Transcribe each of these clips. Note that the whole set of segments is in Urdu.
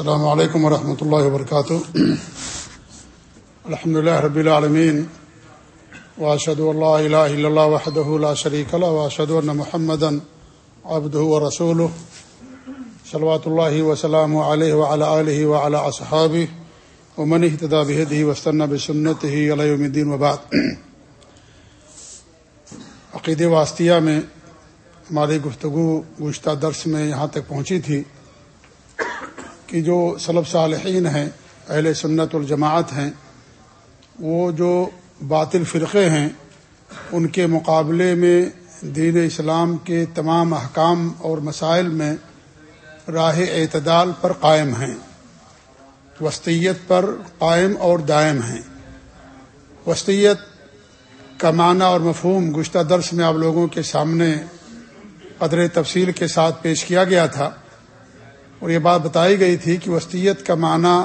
السلام علیکم ورحمۃ اللہ وبرکاتہ الحمد لله رب العالمین واشهد ان لا اله الا الله وحده لا شريك له واشهد ان محمدا عبده ورسوله. صلوات الله وسلامه عليه وعلى اله وعلى اصحابه ومن اهتدى بهديه واستنى بسنته الى يوم الدين وبعد. عقیدہ واسطیہ میں ہماری گفتگو گزشتہ درس میں یہاں تک پہنچی تھی۔ کہ جو صلب صالحین ہیں، اہل سنت الجماعت ہیں، وہ جو باطل فرقے ہیں، ان کے مقابلے میں دین اسلام کے تمام احکام اور مسائل میں راہ اعتدال پر قائم ہیں، وسطیت پر قائم اور دائم ہیں۔ وسطیت کا معنی اور مفہوم گشتہ درس میں آپ لوگوں کے سامنے قدر تفصیل کے ساتھ پیش کیا گیا تھا۔ اور یہ بات بتائی گئی تھی کہ وسطیت کا معنی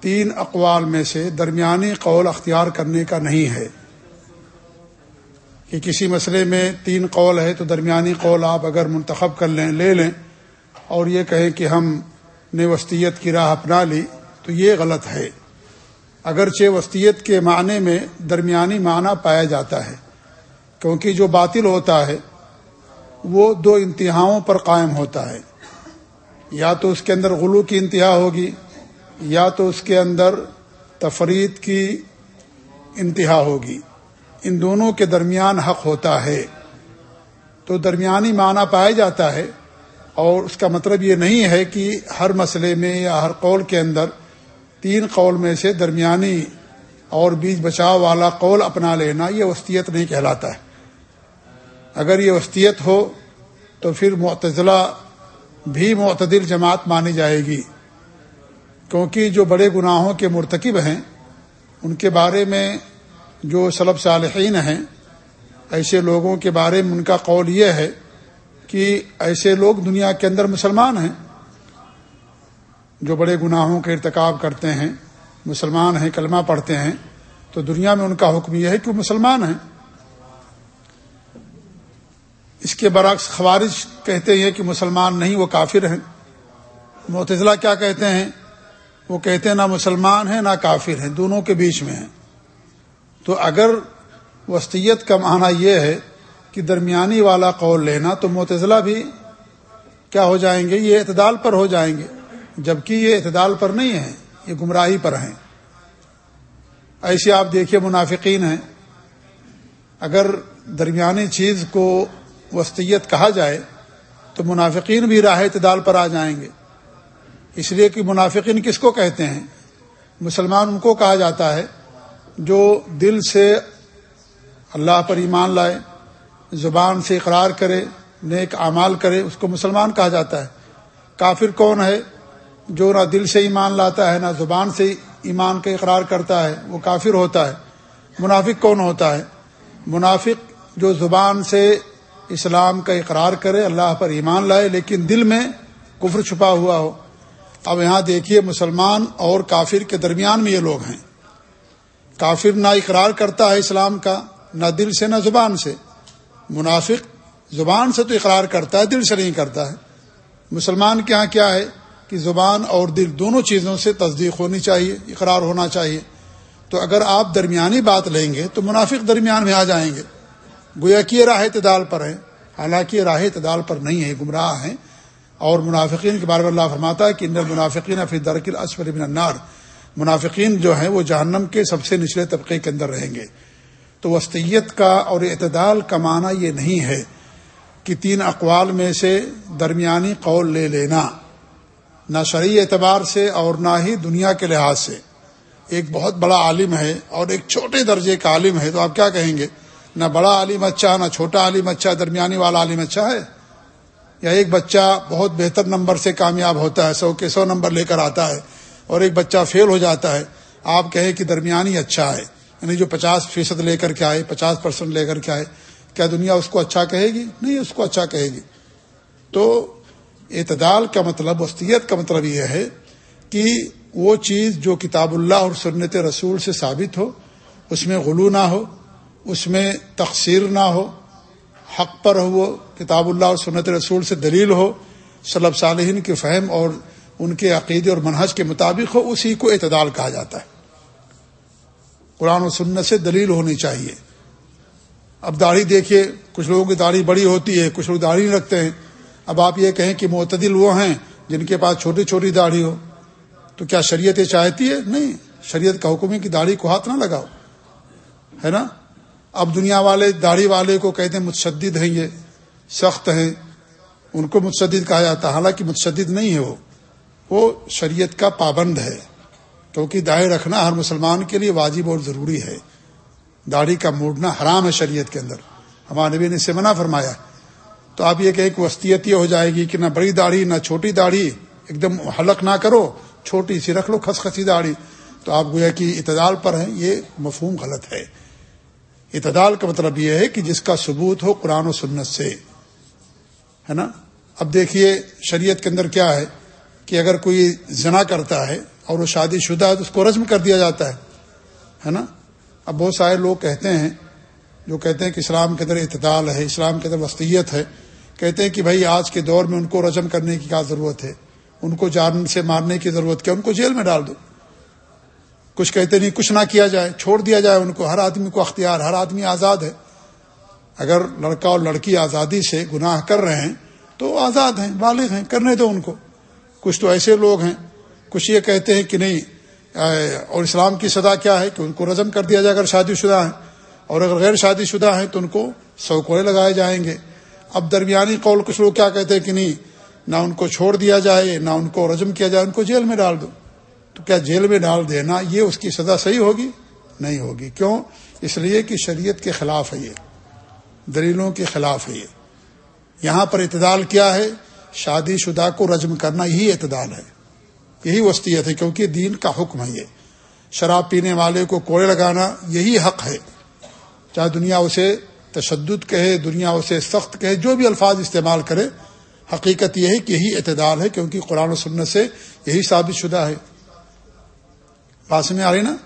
تین اقوال میں سے درمیانی قول اختیار کرنے کا نہیں ہے۔ کہ کسی مسئلے میں تین قول ہے تو درمیانی قول آپ اگر منتخب کر لیں، لے لیں اور یہ کہیں کہ ہم نے وسطیت کی راہ اپنا لی تو یہ غلط ہے۔ اگرچہ وسطیت کے معنی میں درمیانی معنی پایا جاتا ہے، کیونکہ جو باطل ہوتا ہے وہ دو انتہاؤں پر قائم ہوتا ہے۔ یا تو اس کے اندر غلو کی انتہا ہوگی، یا تو اس کے اندر تفرید کی انتہا ہوگی۔ ان دونوں کے درمیان حق ہوتا ہے۔ تو درمیانی معنی پایا جاتا ہے۔ اور اس کا مطلب یہ نہیں ہے کہ ہر مسئلے میں یا ہر قول کے اندر تین قول میں سے درمیانی اور بیچ بچاؤ والا قول اپنا لینا یہ وسطیت نہیں کہلاتا ہے۔ اگر یہ وسطیت ہو تو پھر معتزلہ بھی معتدل جماعت مانی جائے گی۔ کیونکہ جو بڑے گناہوں کے مرتکب ہیں، ان کے بارے میں جو سلب صالحین ہیں، ایسے لوگوں کے بارے میں ان کا قول یہ ہے کہ ایسے لوگ دنیا کے اندر مسلمان ہیں، جو بڑے گناہوں کے ارتکاب کرتے ہیں، مسلمان ہیں، کلمہ پڑھتے ہیں، تو دنیا میں ان کا حکم یہ ہے کہ وہ مسلمان ہیں۔ اس کے برعکس خوارج کہتے ہیں کہ مسلمان نہیں، وہ کافر ہیں۔ معتزلہ کیا کہتے ہیں؟ وہ کہتے ہیں، نہ مسلمان ہیں، نہ کافر ہیں، دونوں کے بیچ میں ہیں۔ تو اگر وسطیت کا معنی یہ ہے کہ درمیانی والا قول لینا، تو معتزلہ بھی کیا ہو جائیں گے؟ یہ اعتدال پر ہو جائیں گے۔ جبکہ یہ اعتدال پر نہیں ہے یہ گمراہی پر ہیں۔ ایسے آپ دیکھیے، منافقین ہیں۔ اگر درمیانی چیز کو وسطیت کہا جائے تو منافقین بھی راہ اعتدال پر آ جائیں گے۔ اس لیے کہ منافقین کس کو کہتے ہیں؟ مسلمان ان کو کہا جاتا ہے جو دل سے اللہ پر ایمان لائے، زبان سے اقرار کرے، نیک اعمال کرے، اس کو مسلمان کہا جاتا ہے۔ کافر کون ہے جو نہ دل سے ایمان لاتا ہے، نہ زبان سے ایمان کا اقرار کرتا ہے؟ وہ کافر ہوتا ہے۔ منافق کون ہوتا ہے؟ منافق جو زبان سے اسلام کا اقرار کرے، اللہ پر ایمان لائے، لیکن دل میں کفر چھپا ہوا ہو۔ اب یہاں دیکھیے، مسلمان اور کافر کے درمیان میں یہ لوگ ہیں۔ کافر نہ اقرار کرتا ہے اسلام کا، نہ دل سے، نہ زبان سے۔ منافق زبان سے تو اقرار کرتا ہے، دل سے نہیں کرتا ہے۔ مسلمان کے یہاں کیا ہے؟ کہ زبان اور دل دونوں چیزوں سے تصدیق ہونی چاہیے، اقرار ہونا چاہیے۔ تو اگر آپ درمیانی بات لیں گے تو منافق درمیان میں آ جائیں گے۔ گویا کہ راہ اعتدال پر ہیں، حالانکہ راہ اعتدال پر نہیں ہے گمراہ ہیں۔ اور منافقین کے بارے میں اللہ فرماتا ہے کہ ان منافقین فی درکل اسفر بن النار۔ منافقین جو ہیں وہ جہنم کے سب سے نچلے طبقے کے اندر رہیں گے۔ تو وسطیت کا اور اعتدال کا معنی یہ نہیں ہے کہ تین اقوال میں سے درمیانی قول لے لینا، نہ شرعی اعتبار سے اور نہ ہی دنیا کے لحاظ سے۔ ایک بہت بڑا عالم ہے اور ایک چھوٹے درجے کا عالم ہے، تو آپ کیا کہیں گے؟ نہ بڑا عالم اچھا نہ چھوٹا عالم اچھا درمیانی والا عالم اچھا ہے۔ یا ایک بچہ بہت بہتر نمبر سے کامیاب ہوتا ہے، سو کے سو نمبر لے کر آتا ہے اور ایک بچہ فیل ہو جاتا ہے، آپ کہیں کہ درمیانی اچھا ہے۔ یعنی جو پچاس فیصد لے کر کے آئے، پچاس پرسنٹ لے کر کے آئے، کیا دنیا اس کو اچھا کہے گی؟ نہیں، اس کو اچھا کہے گی۔ تو اعتدال کا مطلب وسطیت کا مطلب یہ ہے کہ وہ چیز جو کتاب اللہ اور سنت رسول سے ثابت ہو، اس میں غلو نہ ہو اس میں تقسیر نہ ہو، حق پر ہو، کتاب اللہ اور سنت رسول سے دلیل ہو صلب صالحین کے فہم اور ان کے عقیدے اور منحص کے مطابق ہو، اسی کو اعتدال کہا جاتا ہے۔ قرآن و سنت سے دلیل ہونی چاہیے۔ اب داڑھی دیکھیے، کچھ لوگوں کی داڑھی بڑی ہوتی ہے، کچھ لوگ داڑھی نہیں رکھتے ہیں۔ اب آپ یہ کہیں کہ معتدل وہ ہیں جن کے پاس چھوٹی چھوٹی داڑھی ہو۔ تو کیا شریعت یہ چاہتی ہے؟ نہیں، شریعت کا حکم ہے کہ داڑھی کو ہاتھ نہ لگاؤ، ہے نا؟ اب دنیا والے داڑھی والے کو کہتے ہیں متشدد ہیں یہ، سخت ہیں۔ ان کو متشدد کہا جاتا ہے۔ حالانکہ متشدد نہیں ہے وہ۔ وہ شریعت کا پابند ہے۔ کیونکہ داڑھی رکھنا ہر مسلمان کے لیے واجب اور ضروری ہے۔ داڑھی کا موڑنا حرام ہے شریعت کے اندر۔ ہمارے نبی نے اسے منع فرمایا۔ تو آپ یہ کہ ایک وسطیت یہ ہو جائے گی کہ نہ بڑی داڑھی، نہ چھوٹی داڑھی۔ ایک دم حلق نہ کرو، چھوٹی سی رکھ لو، کھس کھسی داڑھی۔ تو آپ گویا کہ اعتدال پر ہیں، یہ مفہوم غلط ہے۔ اعتدال کا مطلب یہ ہے کہ جس کا ثبوت ہو قرآن و سنت سے، ہے نا؟ اب دیکھیے شریعت کے اندر کیا ہے کہ اگر کوئی زنا کرتا ہے اور وہ شادی شدہ ہے تو اس کو رزم کر دیا جاتا ہے ہے نا؟ اب بہت سارے لوگ کہتے ہیں، جو کہتے ہیں کہ اسلام کے اندر اعتدال ہے، اسلام کے اندر وسطیت ہے، کہتے ہیں کہ بھائی آج کے دور میں ان کو رجم کرنے کی کیا ضرورت ہے؟ ان کو جان سے مارنے کی ضرورت کیا؟ ان کو جیل میں ڈال دو۔ کچھ کہتے نہیں، کچھ نہ کیا جائے، چھوڑ دیا جائے ان کو۔ ہر آدمی کو اختیار، ہر آدمی آزاد ہے۔ اگر لڑکا اور لڑکی آزادی سے گناہ کر رہے ہیں، تو آزاد ہیں، بالغ ہیں، کرنے دو ان کو۔ کچھ تو ایسے لوگ ہیں، کچھ یہ کہتے ہیں کہ نہیں اور اسلام کی سزا کیا ہے کہ ان کو رزم کر دیا جائے اگر شادی شدہ ہیں۔ اور اگر غیر شادی شدہ ہیں تو ان کو سو کوڑے لگائے جائیں گے۔ اب درمیانی قول کچھ لوگ کیا کہتے ہیں کہ نہیں، نہ ان کو چھوڑ دیا جائے، نہ ان کو رجم کیا جائے، ان کو جیل میں ڈال دو۔ تو کیا جیل میں ڈال دینا یہ اس کی سزا صحیح ہوگی؟ نہیں ہوگی۔ کیوں؟ اس لیے کہ شریعت کے خلاف ہے یہ۔ دلیلوں کے خلاف ہے یہ۔ یہاں پر اعتدال کیا ہے؟ شادی شدہ کو رجم کرنا یہی اعتدال ہے۔ یہی وسطیت ہے کیونکہ دین کا حکم ہے یہ۔ شراب پینے والے کو کوڑے لگانا یہی حق ہے۔ چاہے دنیا اسے تشدد کہے، دنیا اسے سخت کہے، جو بھی الفاظ استعمال کرے، حقیقت یہ ہے کہ یہی اعتدال ہے کیونکہ قرآن و سنت سے یہی ثابت شدہ ہے۔ پاس میں آ رہی نا،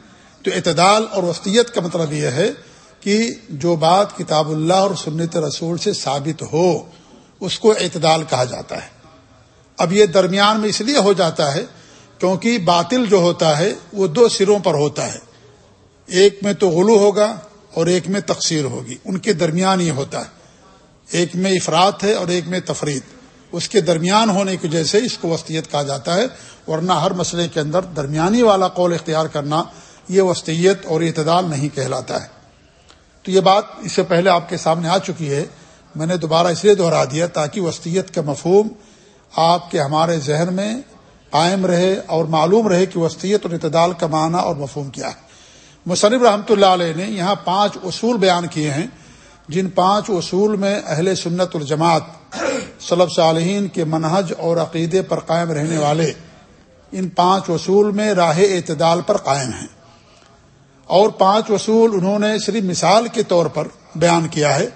تو اعتدال اور وسطیت کا مطلب یہ ہے کہ جو بات کتاب اللہ اور سنت رسول سے ثابت ہو، اس کو اعتدال کہا جاتا ہے۔ اب یہ درمیان میں اس لیے ہو جاتا ہے کیونکہ باطل جو ہوتا ہے، وہ دو سروں پر ہوتا ہے۔ ایک میں تو غلو ہوگا اور ایک میں تقسیر ہوگی۔ ان کے درمیان یہ ہوتا ہے۔ ایک میں افراد ہے اور ایک میں تفرید۔ اس کے درمیان ہونے کی وجہ سے اس کو وسطیت کہا جاتا ہے، ورنہ ہر مسئلے کے اندر درمیانی والا قول اختیار کرنا یہ وسطیت اور اعتدال نہیں کہلاتا ہے۔ تو یہ بات اس سے پہلے آپ کے سامنے آ چکی ہے۔ میں نے دوبارہ اس لیے دہرا دیا تاکہ وسطیت کا مفہوم آپ کے ہمارے ذہن میں قائم رہے اور معلوم رہے کہ وسطیت اور اعتدال کا معنی اور مفہوم کیا ہے۔ مصنف رحمۃ اللہ علیہ نے یہاں پانچ اصول بیان کیے ہیں، جن پانچ اصول میں اہل سنت الجماعت صلب صالحین کے منہج اور عقیدے پر قائم رہنے والے ان پانچ اصول میں راہ اعتدال پر قائم ہیں۔ اور پانچ اصول انہوں نے صرف مثال کے طور پر بیان کیا ہے،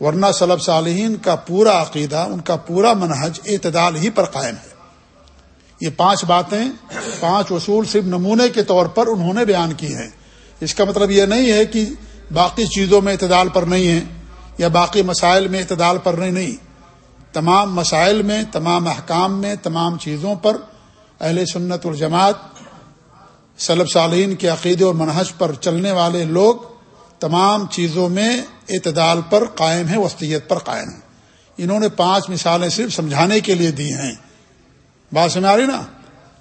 ورنہ صلب صالحین کا پورا عقیدہ، ان کا پورا منہج اعتدال ہی پر قائم ہے۔ یہ پانچ باتیں، پانچ اصول صرف نمونے کے طور پر انہوں نے بیان کی ہیں۔ اس کا مطلب یہ نہیں ہے کہ باقی چیزوں میں اعتدال پر نہیں ہے یا باقی مسائل میں اعتدال پر نہیں نہیں۔ تمام مسائل میں، تمام احکام میں، تمام چیزوں پر اہل سنت الجماعت صلب صالین کے عقیدے اور منحص پر چلنے والے لوگ تمام چیزوں میں اعتدال پر قائم ہیں، وسطیت پر قائم ہیں۔ انہوں نے پانچ مثالیں صرف سمجھانے کے لیے دی ہیں۔ بات سمجھ آ رہی نا؟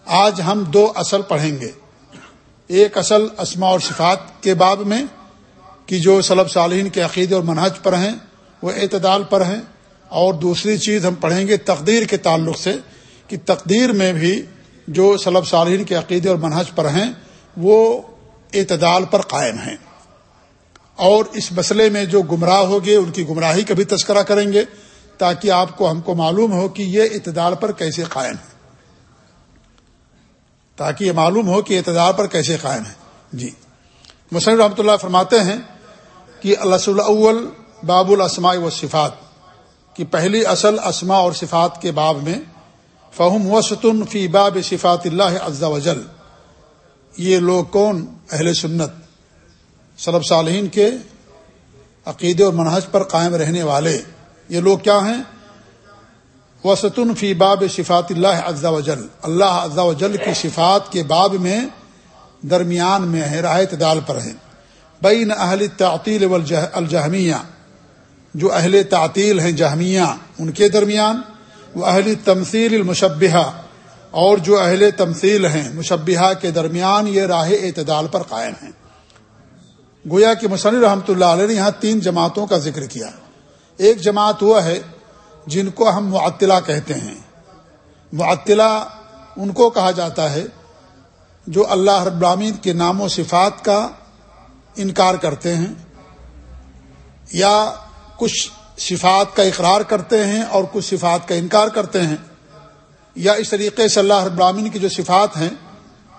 آج ہم دو اصل پڑھیں گے۔ ایک اصل اسما اور صفات کے باب میں، کہ جو صلب صالحین کے عقیدے اور منہج پر ہیں، وہ اعتدال پر ہیں۔ اور دوسری چیز ہم پڑھیں گے تقدیر کے تعلق سے کہ تقدیر میں بھی جو صلب صالحین کے عقیدے اور منہج پر ہیں، وہ اعتدال پر قائم ہیں۔ اور اس مسئلے میں جو گمراہ ہوگے، ان کی گمراہی کا بھی تذکرہ کریں گے تاکہ آپ کو، ہم کو معلوم ہو کہ یہ اعتدال پر کیسے قائم ہے تاکہ یہ معلوم ہو کہ اعتدال پر کیسے قائم ہے جی۔ مسلم رحمۃ اللہ فرماتے ہیں کہ اللہ اول باب الاسماء و صفات کی پہلی اصل اسما اور صفات کے باب میں فہم وسطن فی باب صفات اللہ عز وجل۔ یہ لوگ کون؟ اہل سنت۔ صلب صالحین کے عقیدے اور منحج پر قائم رہنے والے۔ یہ لوگ کیا ہیں؟ وسطن فی باب صفات اللہ عز وجل۔ اللہ عز وجل کی صفات کے باب میں درمیان میں ہے راہ اعتدال پر ہیں۔ بین اہل تعطیل الجہمیہ۔ جو اہل تعطیل ہیں جہمیہ، ان کے درمیان وہ اہل تمثیل المشبہ اور جو اہل تمثیل ہیں مشبہ کے درمیان یہ راہ اعتدال پر قائم ہیں۔ گویا کہ مصنف رحمۃ اللہ علیہ نے یہاں تین جماعتوں کا ذکر کیا۔ ایک جماعت وہ ہے جن کو ہم معطلا کہتے ہیں۔ معطلا ان کو کہا جاتا ہے جو اللہ رب العالمین کے نام و صفات کا انکار کرتے ہیں یا کچھ صفات کا اقرار کرتے ہیں اور کچھ صفات کا انکار کرتے ہیں یا اس طریقے سے اللہ رب العالمین کی جو صفات ہیں،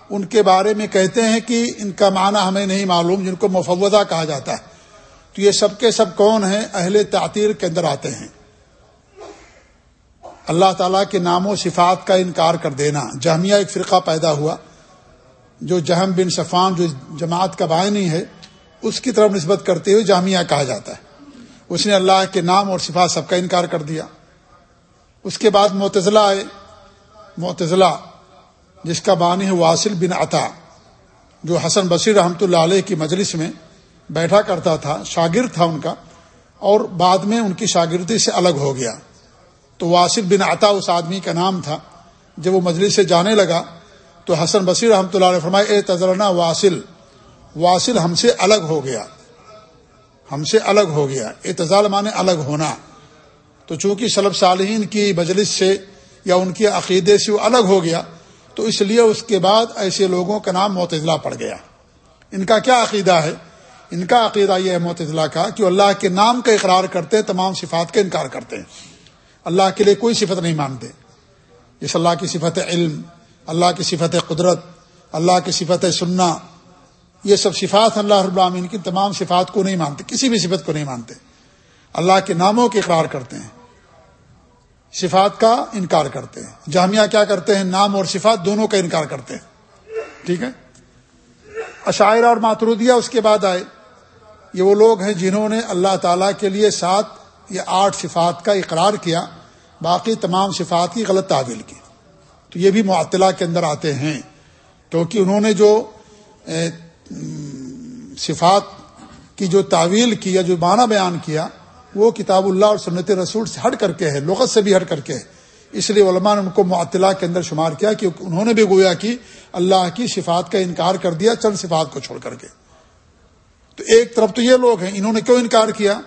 ان کے بارے میں کہتے ہیں کہ ان کا معنی ہمیں نہیں معلوم، جن کو مفوضہ کہا جاتا ہے۔ تو یہ سب کے سب کون ہیں؟ اہل تعطیر کے اندر آتے ہیں۔ اللہ تعالیٰ کے نام و صفات کا انکار کر دینا۔ جہمیہ ایک فرقہ پیدا ہوا، جو جہم بن صفان، جو جماعت کا بائنی ہے، اس کی طرف نسبت کرتے ہوئے جامعہ کہا جاتا ہے۔ اس نے اللہ کے نام اور صفات سب کا انکار کر دیا۔ اس کے بعد معتزلہ آئے۔ معتزلہ، جس کا بانی ہے واصل بن عطا، جو حسن بصیر رحمۃ اللہ علیہ کی مجلس میں بیٹھا کرتا تھا، شاگرد تھا ان کا، اور بعد میں ان کی شاگردی سے الگ ہو گیا۔ تو واصل بن عطا اس آدمی کا نام تھا۔ جب وہ مجلس سے جانے لگا، تو حسن بصیر رحمۃ اللہ علیہ فرمائے اے تجرنا واصل واصل ہم سے الگ ہو گیا۔ ہم سے الگ ہو گیا، اعتزال مانے الگ ہونا۔ تو چونکہ سلب صالحین کی مجلس سے یا ان کے عقیدے سے وہ الگ ہو گیا، تو اس لیے اس کے بعد ایسے لوگوں کا نام معتضلا پڑ گیا۔ ان کا کیا عقیدہ ہے؟ ان کا عقیدہ یہ ہے معتضلا کا کہ اللہ کے نام کا اقرار کرتے، تمام صفات کا انکار کرتے۔ ہیں اللہ کے لیے کوئی صفت نہیں مانتے۔ جس اللہ کی صفت علم، اللہ کی صفت قدرت، اللہ کی صفت سننا یہ سب صفات اللہ رب العالمین کی تمام صفات کو نہیں مانتے، کسی بھی صفت کو نہیں مانتے۔ اللہ کے ناموں کے اقرار کرتے ہیں۔ صفات کا انکار کرتے ہیں۔ جامعہ کیا کرتے ہیں؟ نام اور صفات دونوں کا انکار کرتے ہیں۔ ٹھیک ہے؟ عشاعرہ اور ماترودیہ اس کے بعد آئے۔ یہ وہ لوگ ہیں جنہوں نے اللہ تعالی کے لیے سات یا آٹھ صفات کا اقرار کیا، باقی تمام صفات کی غلط تعویل کی۔ تو یہ بھی معطلہ کے اندر آتے ہیں۔ کیونکہ انہوں نے جو صفات کی جو تعویل کی یا جو معنی بیان کیا، وہ کتاب اللہ اور سنت رسول سے ہٹ کر کے ہے، لغت سے بھی ہٹ کر کے ہے۔ اس لیے علماء نے ان کو معطلا کے اندر شمار کیا کہ انہوں نے بھی گویا کہ اللہ کی صفات کا انکار کر دیا چند صفات کو چھوڑ کر کے۔ تو ایک طرف تو یہ لوگ ہیں، انہوں نے کیوں انکار کیا؟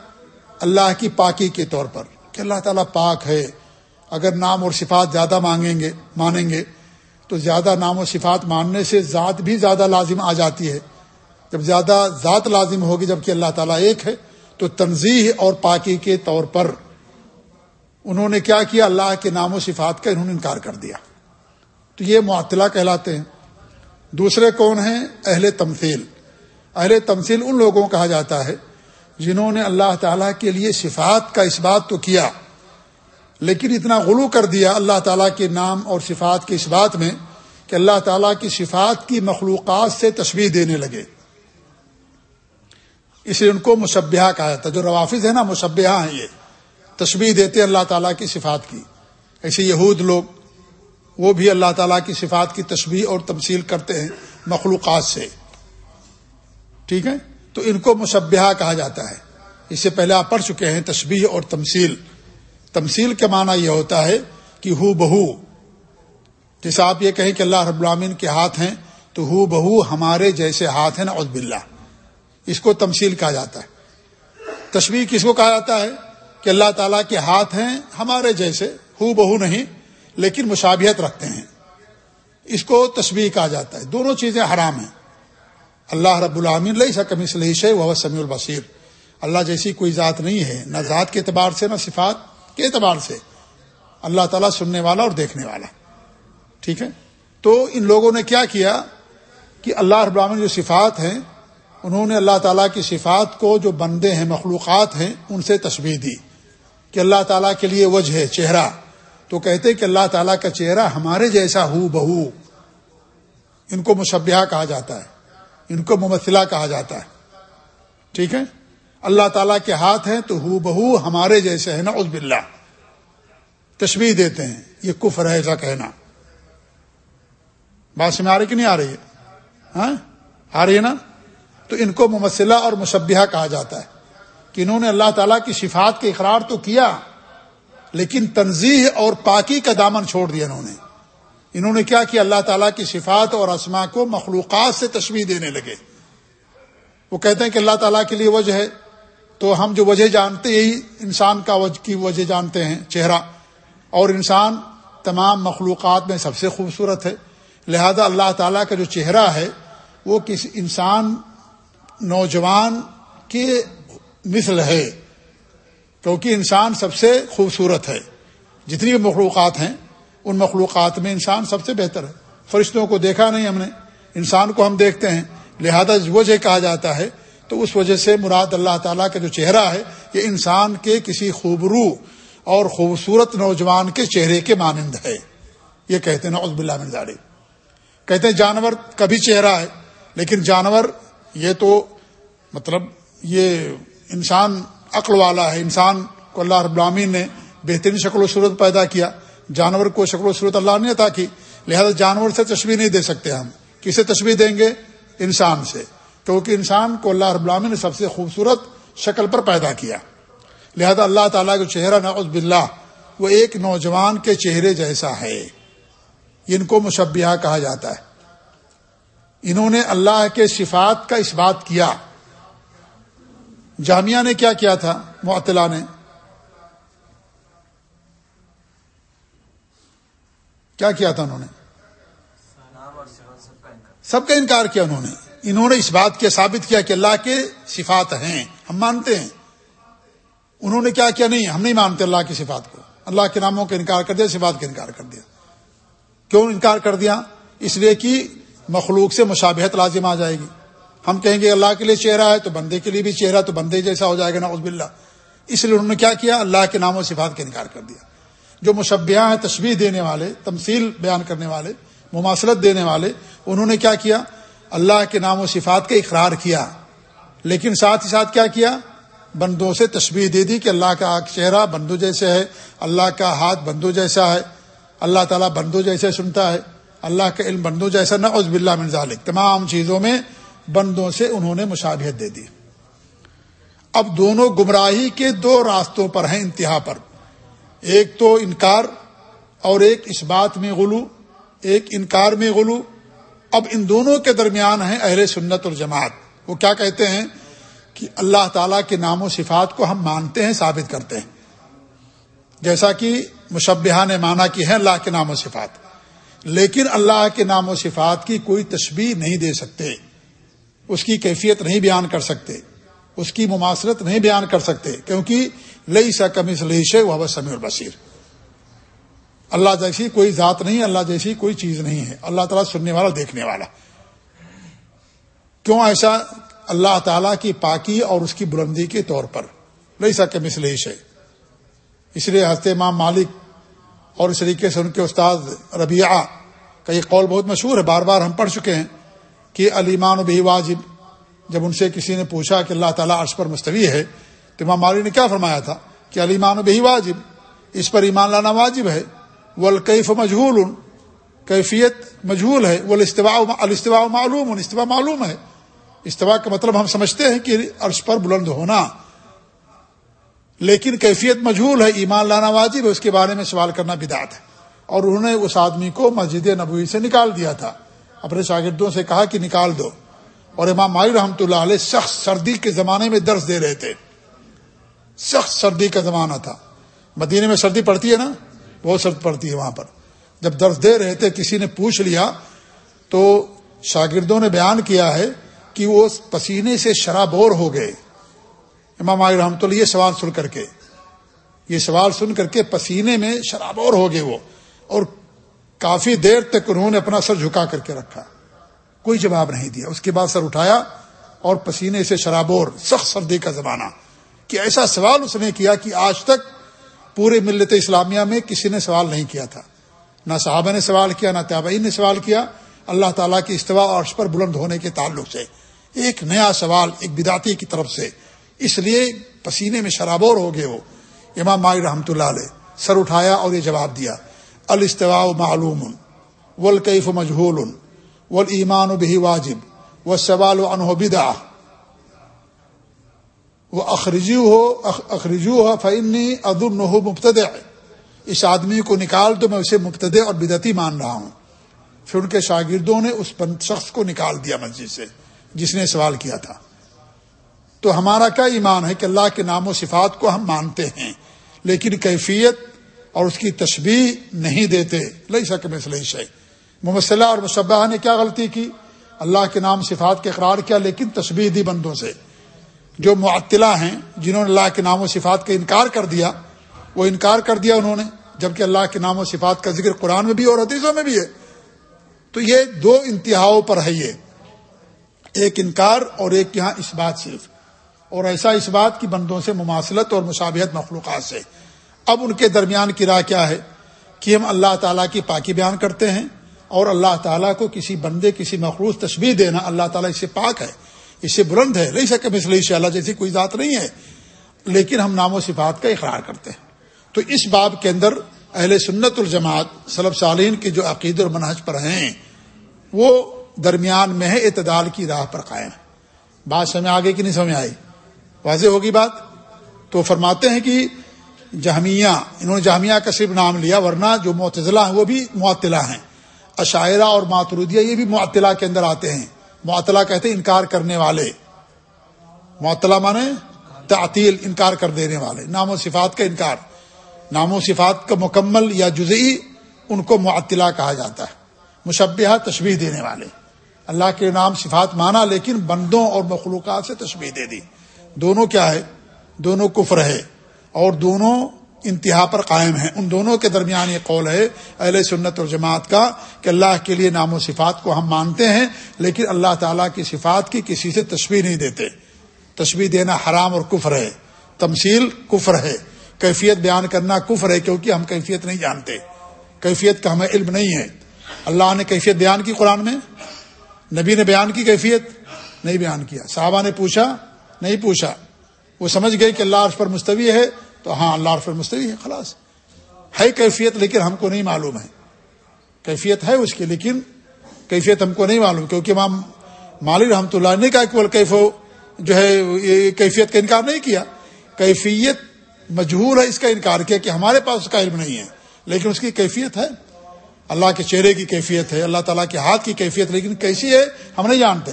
اللہ کی پاکی کے طور پر کہ اللہ تعالیٰ پاک ہے۔ اگر نام اور صفات زیادہ مانگیں گے، مانیں گے تو زیادہ نام و صفات ماننے سے ذات بھی زیادہ لازم آ جاتی ہے۔ جب زیادہ ذات لازم ہوگی جبکہ اللہ تعالیٰ ایک ہے، تو تنظیح اور پاکی کے طور پر انہوں نے کیا کیا؟ اللہ کے نام و صفات کا انہوں نے انکار کر دیا۔ تو یہ معطلا کہلاتے ہیں۔ دوسرے کون ہیں؟ اہل تمثیل۔ اہل تمثیل ان لوگوں کو کہا جاتا ہے جنہوں نے اللہ تعالیٰ کے لیے صفات کا اس بات تو کیا۔ لیکن اتنا غلو کر دیا اللہ تعالیٰ کے نام اور صفات کے اس بات میں کہ اللہ تعالیٰ کی صفات کی مخلوقات سے تشبیح دینے لگے۔ اس لیے ان کو مشبہ کہا جاتا ہے۔ جو روافظ ہے نا مشبہ ہیں یہ۔ تشبیح دیتے اللہ تعالیٰ کی صفات کی۔ ایسے یہود لوگ، وہ بھی اللہ تعالیٰ کی صفات کی تشبیح اور تمثیل کرتے ہیں مخلوقات سے۔ ٹھیک ہے؟ تو ان کو مشبہ کہا جاتا ہے۔ اس سے پہلے آپ پڑھ چکے ہیں تشبیح اور تمثیل۔ تمثیل کا معنی یہ ہوتا ہے کہ ہو بہو۔ جیسے آپ یہ کہیں کہ اللہ رب العامین کے ہاتھ ہیں، تو ہو بہو ہمارے جیسے ہاتھ ہیں نا باللہ۔ اس کو تمثیل کہا جاتا ہے۔ تشبیح کس کو کہا جاتا ہے؟ کہ اللہ تعالیٰ کے ہاتھ ہیں ہمارے جیسے، ہو بہو نہیں، لیکن مشابہت رکھتے ہیں۔ اس کو تشبیح کہا جاتا ہے۔ دونوں چیزیں حرام ہیں۔ اللہ رب العامین لئی سا کمی صلیش ہے وہ سمیع البصیر اللہ جیسی کوئی ذات نہیں ہے، نہ ذات کے اعتبار سے، نہ صفات۔ کے اعتبار سے اللہ تعالیٰ سننے والا اور دیکھنے والا ٹھیک ہے؟ تو ان لوگوں نے کیا کیا کہ اللہ رب العالمین جو صفات ہیں، انہوں نے اللہ تعالیٰ کی صفات کو جو بندے ہیں، مخلوقات ہیں، ان سے تشبیح دی کہ اللہ تعالیٰ کے لیے وجہ ہے، چہرہ۔ تو کہتے کہ اللہ تعالیٰ کا چہرہ ہمارے جیسا ہو بہو۔ ان کو مشبہ کہا جاتا ہے، ان کو ممثلہ کہا جاتا ہے۔ ٹھیک ہے؟ اللہ تعالیٰ کے ہاتھ ہیں تو ہو بہو ہمارے جیسے ہے نا عزب اللہ تشبیح دیتے ہیں، یہ کفر ہے ایسا کہنا بات سمجھ آ رہی کہ نہیں آ رہی ہے؟ ہاں؟ آ رہی ہے نا؟ تو ان کو ممثلہ اور مشبہ کہا جاتا ہے کہ انہوں نے اللہ تعالیٰ کی صفات کے اقرار تو کیا، لیکن تنظیح اور پاکی کا دامن چھوڑ دیا انہوں نے۔ انہوں نے کیا کیا اللہ تعالیٰ کی صفات اور اسما کو مخلوقات سے تشویح دینے لگے۔ وہ کہتے ہیں کہ اللہ تعالیٰ کے لیے وجہ ہے۔ تو ہم جو وجہ جانتے یہی انسان کا وجہ کی وجہ جانتے ہیں، چہرہ۔ اور انسان تمام مخلوقات میں سب سے خوبصورت ہے۔ لہذا اللہ تعالیٰ کا جو چہرہ ہے، وہ کسی انسان، نوجوان کے مثل ہے۔ کیونکہ انسان سب سے خوبصورت ہے۔ جتنی بھی مخلوقات ہیں، ان مخلوقات میں انسان سب سے بہتر ہے۔ فرشتوں کو دیکھا نہیں ہم نے، انسان کو ہم دیکھتے ہیں۔ لہذا وجہ کہا جاتا ہے تو اس وجہ سے مراد اللہ تعالیٰ کا جو چہرہ ہے، یہ انسان کے کسی خوبرو اور خوبصورت نوجوان کے چہرے کے مانند ہے۔ یہ کہتے ہیں عزب اللہ منظاری کہتے ہیں، جانور کا بھی چہرہ ہے، لیکن جانور یہ تو مطلب یہ انسان عقل والا ہے۔ انسان کو اللہ رب العامین نے بہترین شکل و صورت پیدا کیا۔ جانور کو شکل و صورت اللہ نے عطا کی۔ لہذا جانور سے تشبیح نہیں دے سکتے ہم۔ کسے تشبیح دیں گے؟ انسان سے۔ کیونکہ انسان کو اللہ رب العالمین نے سب سے خوبصورت شکل پر پیدا کیا۔ لہذا اللہ تعالیٰ کا چہرہ نعوذ باللہ وہ ایک نوجوان کے چہرے جیسا ہے۔ ان کو مشبہ کہا جاتا ہے۔ انہوں نے اللہ کے صفات کا اس بات کیا۔ جامعہ نے کیا کیا تھا؟ معطلا نے۔ کیا کیا تھا انہوں نے؟ سب کا انکار کیا انہوں نے۔ انہوں نے اس بات کے ثابت کیا کہ اللہ کے صفات ہیں۔ ہم مانتے ہیں۔ انہوں نے کیا کیا؟ نہیں، ہم نہیں مانتے اللہ کی صفات کو۔ اللہ کے ناموں کا انکار کر دیا، صفات کا انکار کر دیا۔ کیوں انکار کر دیا؟ اس لیے کہ مخلوق سے مشابہت لازم آ جائے گی۔ ہم کہیں گے اللہ کے لیے چہرہ ہے تو بندے کے لیے بھی چہرہ، تو بندے جیسا ہو جائے گا نا عزب اللہ اس لیے انہوں نے کیا کیا؟ اللہ کے نام و صفات کا انکار کر دیا۔ جو مشبہ ہیں تشبیح دینے والے، تمثیل بیان کرنے والے، مماثلت دینے والے، انہوں نے کیا کیا؟ اللہ کے نام و صفات کا اقرار کیا لیکن ساتھ ہی ساتھ کیا کیا؟ بندوں سے تشبیح دے دی کہ اللہ کا چہرہ بندو جیسے ہے، اللہ کا ہاتھ بندو جیسا ہے، اللہ تعالیٰ بندو جیسے سنتا ہے، اللہ کا علم بندو جیسا نہ عزب اللہ من ذالک۔ تمام چیزوں میں بندوں سے انہوں نے مشابہت دے دی۔ اب دونوں گمراہی کے دو راستوں پر ہیں انتہا پر۔ ایک تو انکار اور ایک اس بات میں غلو، ایک انکار میں غلو۔ اب ان دونوں کے درمیان ہیں اہل سنت اور جماعت وہ کیا کہتے ہیں؟ کہ اللہ تعالیٰ کے نام و صفات کو ہم مانتے ہیں، ثابت کرتے ہیں۔ جیسا کہ مشبہ نے مانا کہ ہے اللہ کے نام و صفات۔ لیکن اللہ کے نام و صفات کی کوئی تشبیح نہیں دے سکتے۔ اس کی کیفیت نہیں بیان کر سکتے۔ اس کی مماثلت نہیں بیان کر سکتے۔ کیونکہ لئی سا کمی سے وہ سمیع البصیر۔ اللہ جیسی کوئی ذات نہیں اللہ جیسی کوئی چیز نہیں ہے۔ اللہ تعالیٰ سننے والا، دیکھنے والا۔ کیوں ایسا؟ اللہ تعالیٰ کی پاکی اور اس کی بلندی کے طور پر۔ لئی سا کمی ہے اس لیے حضرت امام مالک اور اس طریقے سے ان کے استاد ربیعہ کا یہ قول بہت مشہور ہے۔ بار بار ہم پڑھ چکے ہیں کہ علیمان و بہی واجب۔ جب ان سے کسی نے پوچھا کہ اللہ تعالیٰ عرش پر مستوی ہے، تو امام مالی نے کیا فرمایا تھا؟ کہ علیمان و بہی واجب۔ اس پر ایمان لانا واجب ہے۔ وہ الکیف مجہول کیفیت مجہول ہے وہ الاستواء معلوم استوا معلوم ہے. استوا کا مطلب ہم سمجھتے ہیں کہ عرش پر بلند ہونا. لیکن کیفیت مجہول ہے، ایمان لانا واجب ہے، اس کے بارے میں سوال کرنا بدعت ہے. اور انہوں نے اس آدمی کو مسجد نبوی سے نکال دیا تھا. اپنے شاگردوں سے کہا کہ نکال دو. اور امام مالی رحمۃ اللہ علیہ سخت سردی کے زمانے میں درس دے رہے تھے. سخت سردی کا زمانہ تھا. مدینے میں سردی پڑتی ہے نا؟ بہت سرد پڑتی ہے وہاں پر۔ جب درس دے رہے تھے، کسی نے پوچھ لیا تو شاگردوں نے بیان کیا ہے کہ وہ پسینے سے شرابور ہو گئے۔ امام علی رحمۃ اللہ، یہ سوال سن کر کے، یہ سوال سن کر کے پسینے میں شرابور ہو گئے وہ۔ اور کافی دیر تک انہوں نے اپنا سر جھکا کر کے رکھا۔ کوئی جواب نہیں دیا۔ اس کے بعد سر اٹھایا اور پسینے سے شرابور، سخت سردی کا زمانہ۔ کہ ایسا سوال اس نے کیا کہ آج تک پورے ملت اسلامیہ میں کسی نے سوال نہیں کیا تھا۔ نہ صحابہ نے سوال کیا، نہ تابعین نے سوال کیا۔ اللہ تعالیٰ کی استوا اور اس پر بلند ہونے کے تعلق سے، ایک نیا سوال، ایک بداتی کی طرف سے۔ اس لیے پسینے میں شرابور ہو گئے ہو امام مائی رحمۃ اللہ علیہ سر اٹھایا اور یہ جواب دیا، الاستواء معلوم، والکیف مجہول، والایمان به واجب، والسوال عنه بدعہ۔ وہ اخرجو ہو اخرجو ہو فنی عد النحو مبتد اس آدمی کو نکال تو میں اسے مبتد اور بدعتی مان رہا ہوں۔ پھر ان کے شاگردوں نے اس شخص کو نکال دیا مسجد سے، جس نے سوال کیا تھا۔ تو ہمارا کیا ایمان ہے کہ اللہ کے نام و صفات کو ہم مانتے ہیں، لیکن کیفیت اور اس کی تشبیح نہیں دیتے؟ لئی سکے میں صحیح محمد اور مصبہ نے کیا غلطی کی؟ اللہ کے نام صفات کے اقرار کیا، لیکن تشبیح دی بندوں سے۔ جو معطلہ ہیں، جنہوں نے اللہ کے نام و صفات کا انکار کر دیا، وہ انکار کر دیا انہوں نے، جبکہ اللہ کے نام و صفات کا ذکر قرآن میں بھی اور حدیثوں میں بھی ہے۔ تو یہ دو انتہاؤں پر ہے یہ۔ ایک انکار اور ایک یہاں اس بات صرف اور ایسا اس بات کی بندوں سے مماثلت اور مشابہت مخلوقات سے۔ اب ان کے درمیان کی راہ کیا ہے؟ کہ ہم اللہ تعالیٰ کی پاکی بیان کرتے ہیں اور اللہ تعالیٰ کو کسی بندے، کسی مخلوط تشبیح دینا اللہ تعالیٰ اس سے پاک ہے۔ اس سے بلند ہے نہیں سکے مثلی اللہ جیسی کوئی ذات نہیں ہے، لیکن ہم نام و صفات کا اقرار کرتے ہیں۔ تو اس باب کے اندر اہل سنت الجماعت صلب صالین کے جو عقید اور منحج پر ہیں، وہ درمیان میں ہے اعتدال کی راہ پر قائم۔ بات سمجھ آگے کہ نہیں سمجھ آئی؟ واضح ہوگی بات؟ تو فرماتے ہیں کہ جہمیہ، انہوں نے جہمیہ کا صرف نام لیا، ورنہ جو معتضلاع ہیں وہ بھی معطلا ہیں۔ عشاعرہ اور ماترودیہ یہ بھی معطلا کے اندر آتے ہیں۔ معطلا کہتے ہیں انکار کرنے والے۔ معطلا مانے تعطیل، انکار کر دینے والے۔ نام و صفات کا انکار۔ نام و صفات کا مکمل یا جزئی ان کو معطلا کہا جاتا ہے۔ مشبہ تشبیح دینے والے۔ اللہ کے نام صفات مانا لیکن بندوں اور مخلوقات سے تشبیح دے دی۔ دونوں کیا ہے؟ دونوں کفر ہے۔ اور دونوں انتہا پر قائم ہیں۔ ان دونوں کے درمیان یہ قول ہے، اہل سنت اور جماعت کا، کہ اللہ کے لیے نام و صفات کو ہم مانتے ہیں، لیکن اللہ تعالیٰ کی صفات کی کسی سے تشبیح نہیں دیتے۔ تشبیح دینا حرام اور کفر ہے۔ تمثیل کفر ہے۔ کیفیت بیان کرنا کفر ہے، کیونکہ ہم کیفیت نہیں جانتے۔ کیفیت کا ہمیں علم نہیں ہے۔ اللہ نے کیفیت بیان کی قرآن میں؟ نبی نے بیان کی کیفیت؟ نہیں بیان کیا۔ صحابہ نے پوچھا؟ نہیں پوچھا۔ وہ سمجھ گئے کہ اللہ عرش پر مستوی ہے۔ تو ہاں اللہ عرش پر مستوی ہے خلاص۔ ہے کیفیت لیکن ہم کو نہیں معلوم ہے۔ کیفیت ہے اس کی، لیکن کیفیت ہم کو نہیں معلوم، کیونکہ امام مالی رحمۃ اللہ نے کہا کہ کیف جو ہے کیفیت کا انکار نہیں کیا۔ کیفیت مجہور ہے، اس کا انکار کیا کہ ہمارے پاس اس کا علم نہیں ہے۔ لیکن اس کی کیفیت ہے۔ اللہ کے چہرے کی کیفیت ہے، اللہ تعالیٰ کے ہاتھ کی کیفیت، لیکن کیسی ہے، ہم نہیں جانتے،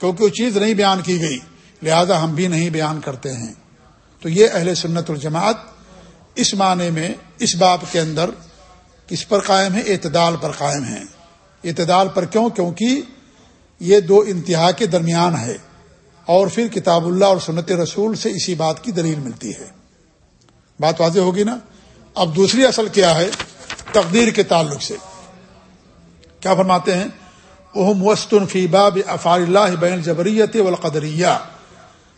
کیونکہ وہ چیز نہیں بیان کی گئی۔ لہذا ہم بھی نہیں بیان کرتے ہیں۔ تو یہ اہل سنت الجماعت اس معنی میں اس باب کے اندر کس پر قائم ہے اعتدال پر قائم ہے اعتدال پر کیوں؟ کیونکہ یہ دو انتہا کے درمیان ہے اور پھر کتاب اللہ اور سنت رسول سے اسی بات کی دلیل ملتی ہے۔ بات واضح ہوگی نا؟ اب دوسری اصل کیا ہے؟ تقدیر کے تعلق سے۔ کیا فرماتے ہیں؟ وہ مستن فی باب افار اللہ بین جبریت والقدریہ۔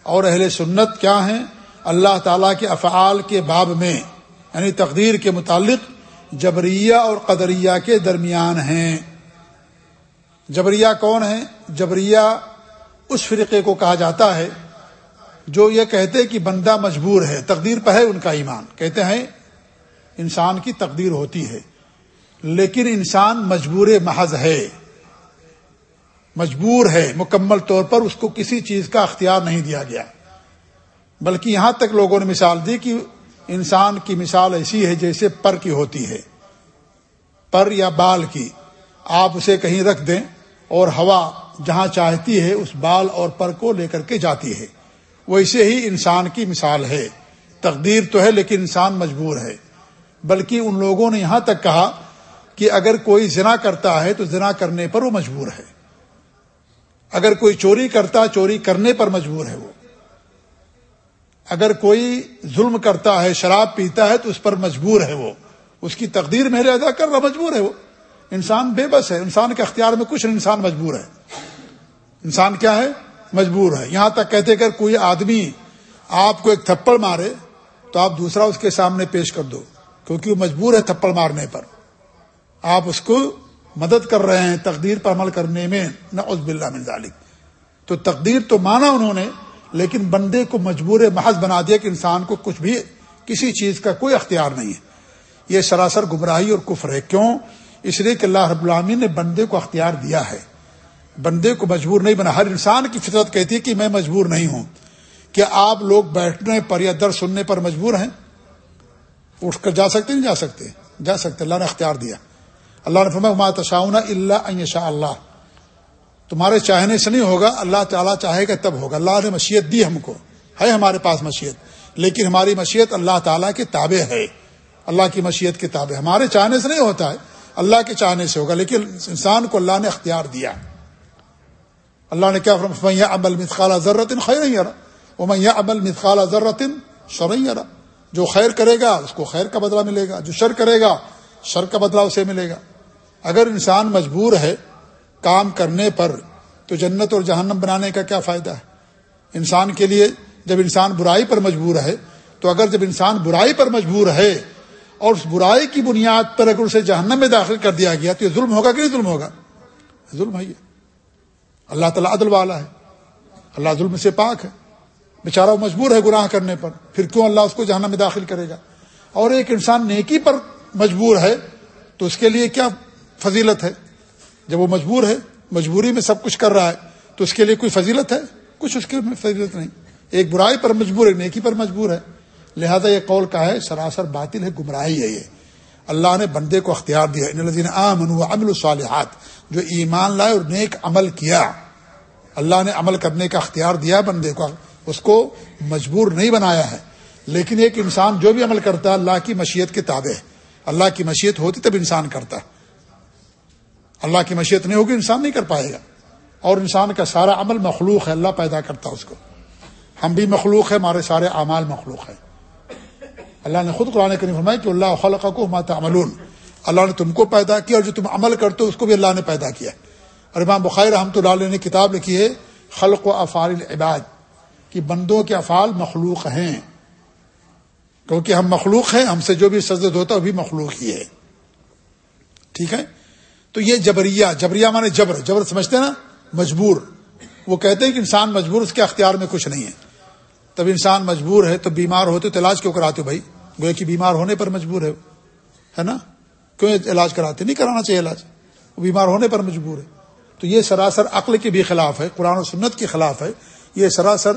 اور اہل سنت کیا ہیں؟ اللہ تعالیٰ کے افعال کے باب میں یعنی تقدیر کے متعلق جبریہ اور قدریہ کے درمیان ہیں۔ جبریہ کون ہے جبریہ اس فرقے کو کہا جاتا ہے جو یہ کہتے کہ بندہ مجبور ہے، تقدیر پہ ہے ان کا ایمان۔ کہتے ہیں، انسان کی تقدیر ہوتی ہے، لیکن انسان مجبور محض ہے۔ مجبور ہے، مکمل طور پر اس کو کسی چیز کا اختیار نہیں دیا گیا۔ بلکہ یہاں تک لوگوں نے مثال دی کہ انسان کی مثال ایسی ہے جیسے پر کی ہوتی ہے۔ پر یا بال کی۔ آپ اسے کہیں رکھ دیں اور ہوا جہاں چاہتی ہے اس بال اور پر کو لے کر کے جاتی ہے۔ ویسے ہی انسان کی مثال ہے۔ تقدیر تو ہے لیکن انسان مجبور ہے۔ بلکہ ان لوگوں نے یہاں تک کہا کہ اگر کوئی زنا کرتا ہے تو زنا کرنے پر وہ مجبور ہے۔ اگر کوئی چوری کرتا چوری کرنے پر مجبور ہے وہ۔ اگر کوئی ظلم کرتا ہے، شراب پیتا ہے، تو اس پر مجبور ہے وہ۔ اس کی تقدیر میرے ادا کر رہا، مجبور ہے وہ۔ انسان بے بس ہے، انسان کے اختیار میں کچھ انسان مجبور ہے۔ انسان کیا ہے؟ مجبور ہے۔ یہاں تک کہتے کہ کوئی آدمی آپ کو ایک تھپڑ مارے، تو آپ دوسرا اس کے سامنے پیش کر دو، کیونکہ وہ مجبور ہے تھپڑ مارنے پر۔ آپ اس کو مدد کر رہے ہیں تقدیر پر عمل کرنے میں نہ اس بلّہ من ذالک۔ تو تقدیر تو مانا انہوں نے لیکن بندے کو مجبور محض بنا دیا کہ انسان کو کچھ بھی کسی چیز کا کوئی اختیار نہیں ہے۔ یہ سراسر گمراہی اور کفر ہے۔ کیوں؟ اس لیے کہ اللہ رب العامین نے بندے کو اختیار دیا ہے۔ بندے کو مجبور نہیں بنا۔ ہر انسان کی فطرت کہتی ہے کہ میں مجبور نہیں ہوں۔ کیا آپ لوگ بیٹھنے پر یا در سننے پر مجبور ہیں؟ اٹھ کر جا سکتے نہیں جا سکتے؟ جا سکتے اللہ نے اختیار دیا۔ اللہ نے فرمایا تشاؤن اللہ شاء اللہ تمہارے چاہنے سے نہیں ہوگا، اللہ تعالیٰ چاہے گا تب ہوگا۔ اللہ نے مشیت دی ہم کو۔ ہے ہمارے پاس مشیت، لیکن ہماری مشیت اللہ تعالیٰ کے تابع ہے۔ اللہ کی مشیت کے تابع۔ ہمارے چاہنے سے نہیں ہوتا ہے، اللہ کے چاہنے سے ہوگا، لیکن انسان کو اللہ نے اختیار دیا۔ اللہ نے کیا فرمایا ابل مثقال ضرورت خیر یار وہ میں ابل مثقال ضرورت شرح جو خیر کرے گا، اس کو خیر کا بدلہ ملے گا۔ جو شر کرے گا، شر کا بدلہ اسے ملے گا۔ اگر انسان مجبور ہے کام کرنے پر تو جنت اور جہنم بنانے کا کیا فائدہ ہے؟ انسان کے لیے جب انسان برائی پر مجبور ہے تو اگر جب انسان برائی پر مجبور ہے اور اس برائی کی بنیاد پر اگر اسے جہنم میں داخل کر دیا گیا، تو یہ ظلم ہوگا کہ نہیں ظلم ہوگا؟ ظلم ہے یہ۔ اللہ تعالیٰ عدل والا ہے۔ اللہ ظلم سے پاک ہے۔ بیچارہ مجبور ہے گناہ کرنے پر، پھر کیوں اللہ اس کو جہنم میں داخل کرے گا؟ اور ایک انسان نیکی پر مجبور ہے، تو اس کے لیے کیا فضیلت ہے؟ جب وہ مجبور ہے، مجبوری میں سب کچھ کر رہا ہے، تو اس کے لیے کوئی فضیلت ہے؟ کچھ اس کے فضیلت نہیں۔ ایک برائی پر مجبور ہے، نیکی پر مجبور ہے۔ لہذا یہ قول کا ہے، سراسر باطل ہے، گمراہی ہے یہ۔ اللہ نے بندے کو اختیار دیا۔ ان عام امل الصالحات، جو ایمان لائے اور نیک عمل کیا۔ اللہ نے عمل کرنے کا اختیار دیا بندے کو۔ اس کو مجبور نہیں بنایا ہے۔ لیکن ایک انسان جو بھی عمل کرتا ہے، اللہ کی مشیت کے تابع ہے۔ اللہ کی مشیت ہوتی تب انسان کرتا ہے۔ اللہ کی مشیت نہیں ہوگی، انسان نہیں کر پائے گا۔ اور انسان کا سارا عمل مخلوق ہے، اللہ پیدا کرتا اس کو۔ ہم بھی مخلوق ہے ہمارے سارے اعمال مخلوق ہیں۔ اللہ نے خود قرآن کریم فرمایا کہ اللہ خلق کو مات عمل اللہ نے تم کو پیدا کیا اور جو تم عمل کرتے ہو، اس کو بھی اللہ نے پیدا کیا۔ اور امام بخیر رحمۃ اللہ علیہ نے کتاب لکھی ہے، خلق و افعال العباد، کہ بندوں کے افعال مخلوق ہیں۔ کیونکہ ہم مخلوق ہیں، ہم سے جو بھی سجد ہوتا ہے، وہ بھی مخلوق ہی ہے۔ ٹھیک ہے؟ تو یہ جبریہ جبریہ مانے جبر جبر سمجھتے ہیں نا؟ مجبور۔ وہ کہتے ہیں کہ انسان مجبور، اس کے اختیار میں کچھ نہیں ہے۔ تب انسان مجبور ہے، تو بیمار ہوتے تو علاج کیوں کراتے ہو بھائی؟ گوئے کہ بیمار ہونے پر مجبور ہے ہے نا؟ کیوں علاج کراتے؟ نہیں کرانا چاہیے علاج۔ وہ بیمار ہونے پر مجبور ہے۔ تو یہ سراسر عقل کے بھی خلاف ہے، قرآن و سنت کے خلاف ہے۔ یہ سراسر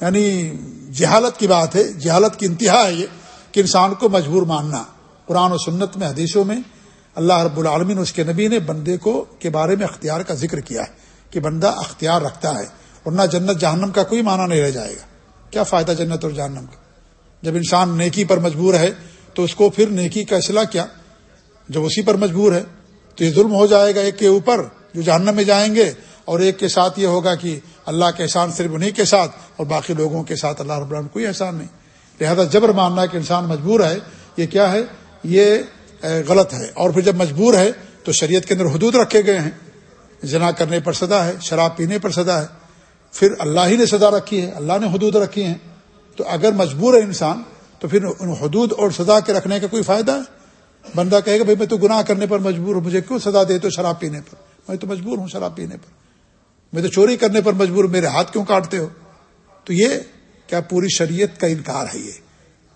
یعنی جہالت کی بات ہے، جہالت کی انتہا ہے یہ، کہ انسان کو مجبور ماننا۔ قرآن و سنت میں، حدیثوں میں اللہ رب العالمین اس کے نبی نے بندے کو کے بارے میں اختیار کا ذکر کیا ہے کہ بندہ اختیار رکھتا ہے ورنہ جنت جہنم کا کوئی معنی نہیں رہ جائے گا۔ کیا فائدہ جنت اور جہنم کا؟ جب انسان نیکی پر مجبور ہے تو اس کو پھر نیکی کا اصلاح کیا؟ جب اسی پر مجبور ہے تو یہ ظلم ہو جائے گا ایک کے اوپر جو جہنم میں جائیں گے اور ایک کے ساتھ یہ ہوگا کہ اللہ کے احسان صرف انہیں کے ساتھ اور باقی لوگوں کے ساتھ اللہ رب العالمین کوئی احسان نہیں۔ لہذا جبر ماننا کہ انسان مجبور ہے، یہ کیا ہے؟ یہ غلط ہے۔ اور پھر جب مجبور ہے، تو شریعت کے اندر حدود رکھے گئے ہیں۔ جنا کرنے پر سدا ہے، شراب پینے پر سدا ہے۔ پھر اللہ ہی نے سزا رکھی ہے، اللہ نے حدود رکھی ہیں۔ تو اگر مجبور ہے انسان، تو پھر ان حدود اور سزا کے رکھنے کا کوئی فائدہ ہے؟ بندہ کہے گا، بھائی، میں تو گناہ کرنے پر مجبور ہوں، مجھے کیوں سزا دے تو شراب پینے پر؟ میں تو مجبور ہوں شراب پینے پر۔ میں تو چوری کرنے پر مجبور میرے ہاتھ کیوں کاٹتے ہو؟ تو یہ کیا پوری شریعت کا انکار ہے یہ؟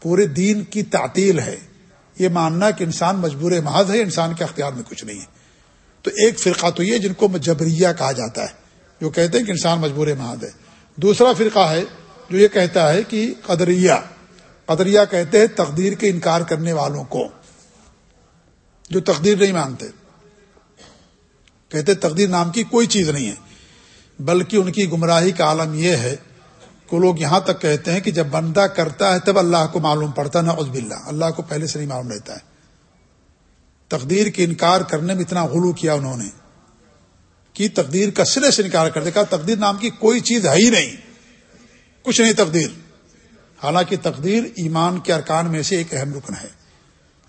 پورے دین کی تعطیل ہے۔ یہ ماننا کہ انسان مجبور محض ہے، انسان کے اختیار میں کچھ نہیں ہے۔ تو ایک فرقہ تو یہ جن کو جبریہ کہا جاتا ہے، جو کہتے ہیں کہ انسان مجبور محض ہے۔ دوسرا فرقہ ہے جو یہ کہتا ہے کہ قدریہ قدریہ کہتے ہیں تقدیر کے انکار کرنے والوں کو، جو تقدیر نہیں مانتے۔ کہتے تقدیر نام کی کوئی چیز نہیں ہے، بلکہ ان کی گمراہی کا عالم یہ ہے کہ لوگ یہاں تک کہتے ہیں کہ جب بندہ کرتا ہے تب اللہ کو معلوم پڑتا نہ عزب اللہ اللہ کو پہلے سے نہیں معلوم رہتا ہے۔ تقدیر کے انکار کرنے میں اتنا غلو کیا انہوں نے کہ تقدیر کا سرے سے انکار کر دے کہا تقدیر نام کی کوئی چیز ہے ہی نہیں، کچھ نہیں تقدیر۔ حالانکہ تقدیر ایمان کے ارکان میں سے ایک اہم رکن ہے۔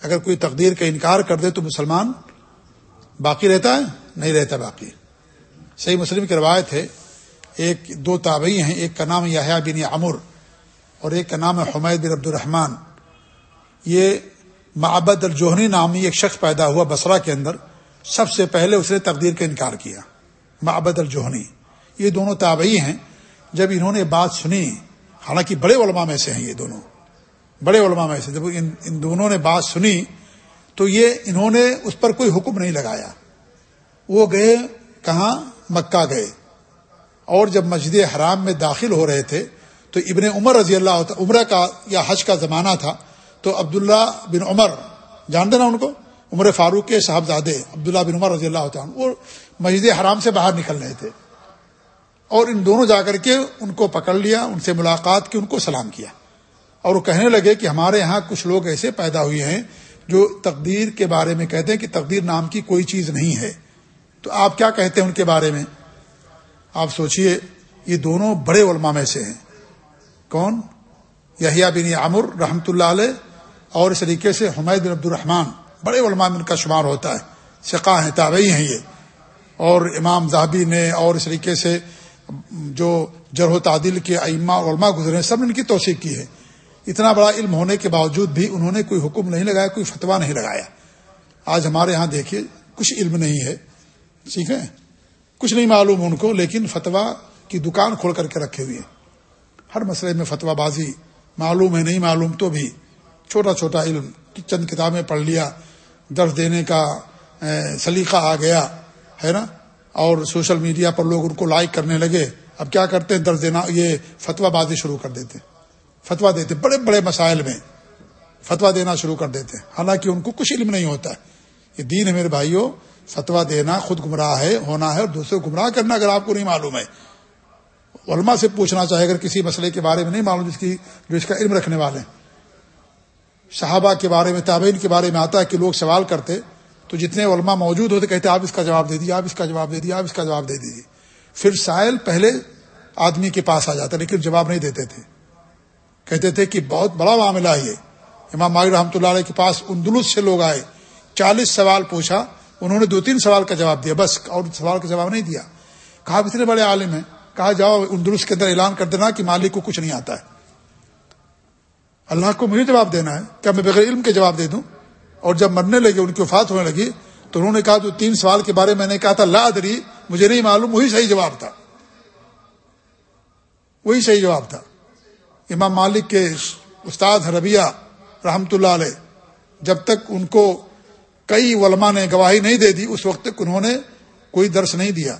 اگر کوئی تقدیر کا انکار کر دے تو مسلمان باقی رہتا ہے، نہیں رہتا باقی۔ صحیح مسلم کی روایت ہے ایک دو تابعی ہیں، ایک کا نام یاہیا بن عمر اور ایک کا نام ہے حمید بن عبد الرحمان یہ معبد الجوہنی نامی ایک شخص پیدا ہوا بسرا کے اندر۔ سب سے پہلے اس نے تقدیر کا انکار کیا، معبد الجوہنی۔ یہ دونوں تابعی ہیں۔ جب انہوں نے بات سنی، حالانکہ بڑے علماء میں سے ہیں یہ دونوں۔ بڑے علماء میں سے، جب ان ان دونوں نے بات سنی، تو یہ انہوں نے اس پر کوئی حکم نہیں لگایا۔ وہ گئے، کہاں؟ مکہ گئے۔ اور جب مسجد حرام میں داخل ہو رہے تھے، تو ابن عمر رضی اللہ عمرہ کا یا حج کا زمانہ تھا، تو عبداللہ بن عمر، جانتے نا ان کو؟ عمر فاروق کے صاحبزادے عبداللہ بن عمر رضی اللہ عنہ، وہ مسجد حرام سے باہر نکل رہے تھے۔ اور ان دونوں جا کر کے ان کو پکڑ لیا، ان سے ملاقات کی، ان کو سلام کیا۔ اور وہ کہنے لگے کہ ہمارے ہاں کچھ لوگ ایسے پیدا ہوئے ہیں جو تقدیر کے بارے میں کہتے ہیں کہ تقدیر نام کی کوئی چیز نہیں ہے۔ تو آپ کیا کہتے ہیں ان کے بارے میں؟ آپ سوچئے، یہ دونوں بڑے علماء میں سے ہیں۔ کون؟ یحییٰ بن عمر رحمۃ اللہ علیہ، اور اس طریقے سے حمید بن عبد الرحمان بڑے علماء میں ان کا شمار ہوتا ہے۔ شقا ہیں، تابعی ہیں یہ۔ اور امام زہبی نے اور اس طریقے سے جو جرح و تعدیل کے ائمہ اور علماء گزرے ہیں، سب نے ان کی توثیق کی ہے۔ اتنا بڑا علم ہونے کے باوجود بھی انہوں نے کوئی حکم نہیں لگایا، کوئی فتویٰ نہیں لگایا۔ آج ہمارے ہاں دیکھیے، کچھ علم نہیں ہے۔ ٹھیک ہے کچھ نہیں معلوم ان کو، لیکن فتویٰ کی دکان کھول کر کے رکھے ہوئے ہیں۔ ہر مسئلے میں فتویٰ بازی معلوم ہے، نہیں معلوم تو بھی۔ چھوٹا چھوٹا علم، چند کتابیں پڑھ لیا، درس دینے کا سلیقہ آ گیا، ہے نا؟ اور سوشل میڈیا پر لوگ ان کو لائک کرنے لگے۔ اب کیا کرتے ہیں؟ درس دینا، یہ فتوا بازی شروع کر دیتے فتوا دیتے بڑے بڑے مسائل میں فتوا دینا شروع کر دیتے حالانکہ ان کو کچھ علم نہیں ہوتا ہے۔ یہ دین ہے میرے بھائیوں فتوا دینا خود گمراہ ہے، ہونا ہے اور دوسرے گمراہ کرنا اگر آپ کو نہیں معلوم ہے۔ علماء سے پوچھنا چاہے اگر کسی مسئلے کے بارے میں نہیں معلوم، جس کی جو اس کا علم رکھنے والے صحابہ کے بارے میں، تابعین کے بارے میں آتا ہے کہ لوگ سوال کرتے، تو جتنے علماء موجود ہوتے، کہتے، آپ اس کا جواب دے دیجیے آپ اس کا جواب دے دیجیے آپ اس کا جواب دے دیجیے پھر سائل پہلے آدمی کے پاس آ جاتا، لیکن جواب نہیں دیتے تھے۔ کہتے تھے کہ بہت بڑا معاملہ ہے۔ یہ امام ماغ رحمۃ اللہ علیہ کے پاس اندلس سے لوگ آئے، چالیس سوال پوچھا انہوں نے دو تین سوال کا جواب دیا، بس، اور سوال کا جواب نہیں دیا۔ کہا، اتنے بڑے عالم ہیں، کہا، جاؤ اندلس کے اندر اعلان کر دینا کہ مالک کو کچھ نہیں آتا ہے۔ اللہ کو مجھے جواب دینا ہے، کیا میں بغیر علم کے جواب دے دوں؟ اور جب مرنے لگے، ان کی وفات ہونے لگی، تو انہوں نے کہا، جو تین سوال کے بارے میں نے کہا تھا، لا ادری، مجھے نہیں معلوم، وہی صحیح جواب تھا۔ وہی صحیح جواب تھا۔ امام مالک کے استاد ربیہ رحمت اللہ علیہ، جب تک ان کو کئی علماء نے گواہی نہیں دے دی، اس وقت تک انہوں نے کوئی درس نہیں دیا۔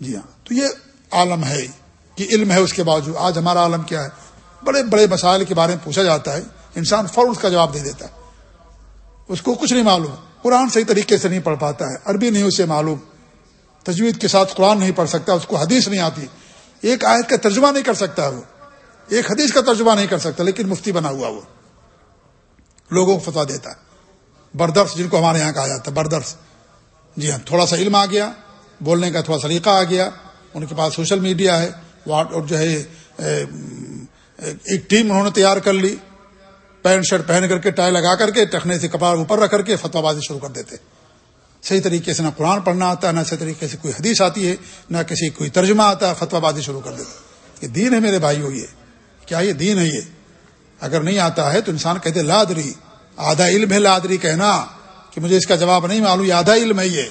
جی ہاں۔ تو یہ عالم ہے کہ علم ہے اس کے باوجود۔ آج ہمارا عالم کیا ہے؟ بڑے بڑے مسائل کے بارے میں پوچھا جاتا ہے۔ انسان فوراً اس کا جواب دے دیتا ہے۔ اس کو کچھ نہیں معلوم۔ قرآن صحیح طریقے سے نہیں پڑھ پاتا ہے، عربی نہیں اسے معلوم۔ تجوید کے ساتھ قرآن نہیں پڑھ سکتا، اس کو حدیث نہیں آتی۔ ایک آیت کا ترجمہ نہیں کر سکتا وہ۔ ایک حدیث کا ترجمہ نہیں کر سکتا، لیکن مفتی بنا ہوا وہ۔ لوگوں کو فتوا دیتا ہے۔ بردرس جن کو ہمارے یہاں کہا جاتا ہے، بردرس۔ جی ہاں تھوڑا سا علم آ گیا، بولنے کا تھوڑا سلیقہ آ گیا، ان کے پاس سوشل میڈیا ہے اور جو ہے ایک ٹیم انہوں نے تیار کر لی، پینٹ شرٹ پہن کر کے، ٹائی لگا کر کے ٹکنے سے کپڑا اوپر رکھ کر کے فتوا بازی شروع کر دیتے۔ صحیح طریقے سے نہ قرآن پڑھنا آتا ہے نہ صحیح طریقے سے کوئی حدیث آتی ہے، نہ کسی کوئی ترجمہ آتا ہے فتوا بازی شروع کر دیتے۔ یہ دین ہے میرے بھائی یہ۔ کیا یہ دین ہے یہ؟ اگر نہیں آتا ہے تو انسان کہتے، لادری۔ آدھا علم ہے لادری کہنا کہ مجھے اس کا جواب نہیں معلوم، یہ آدھا علم ہے یہ۔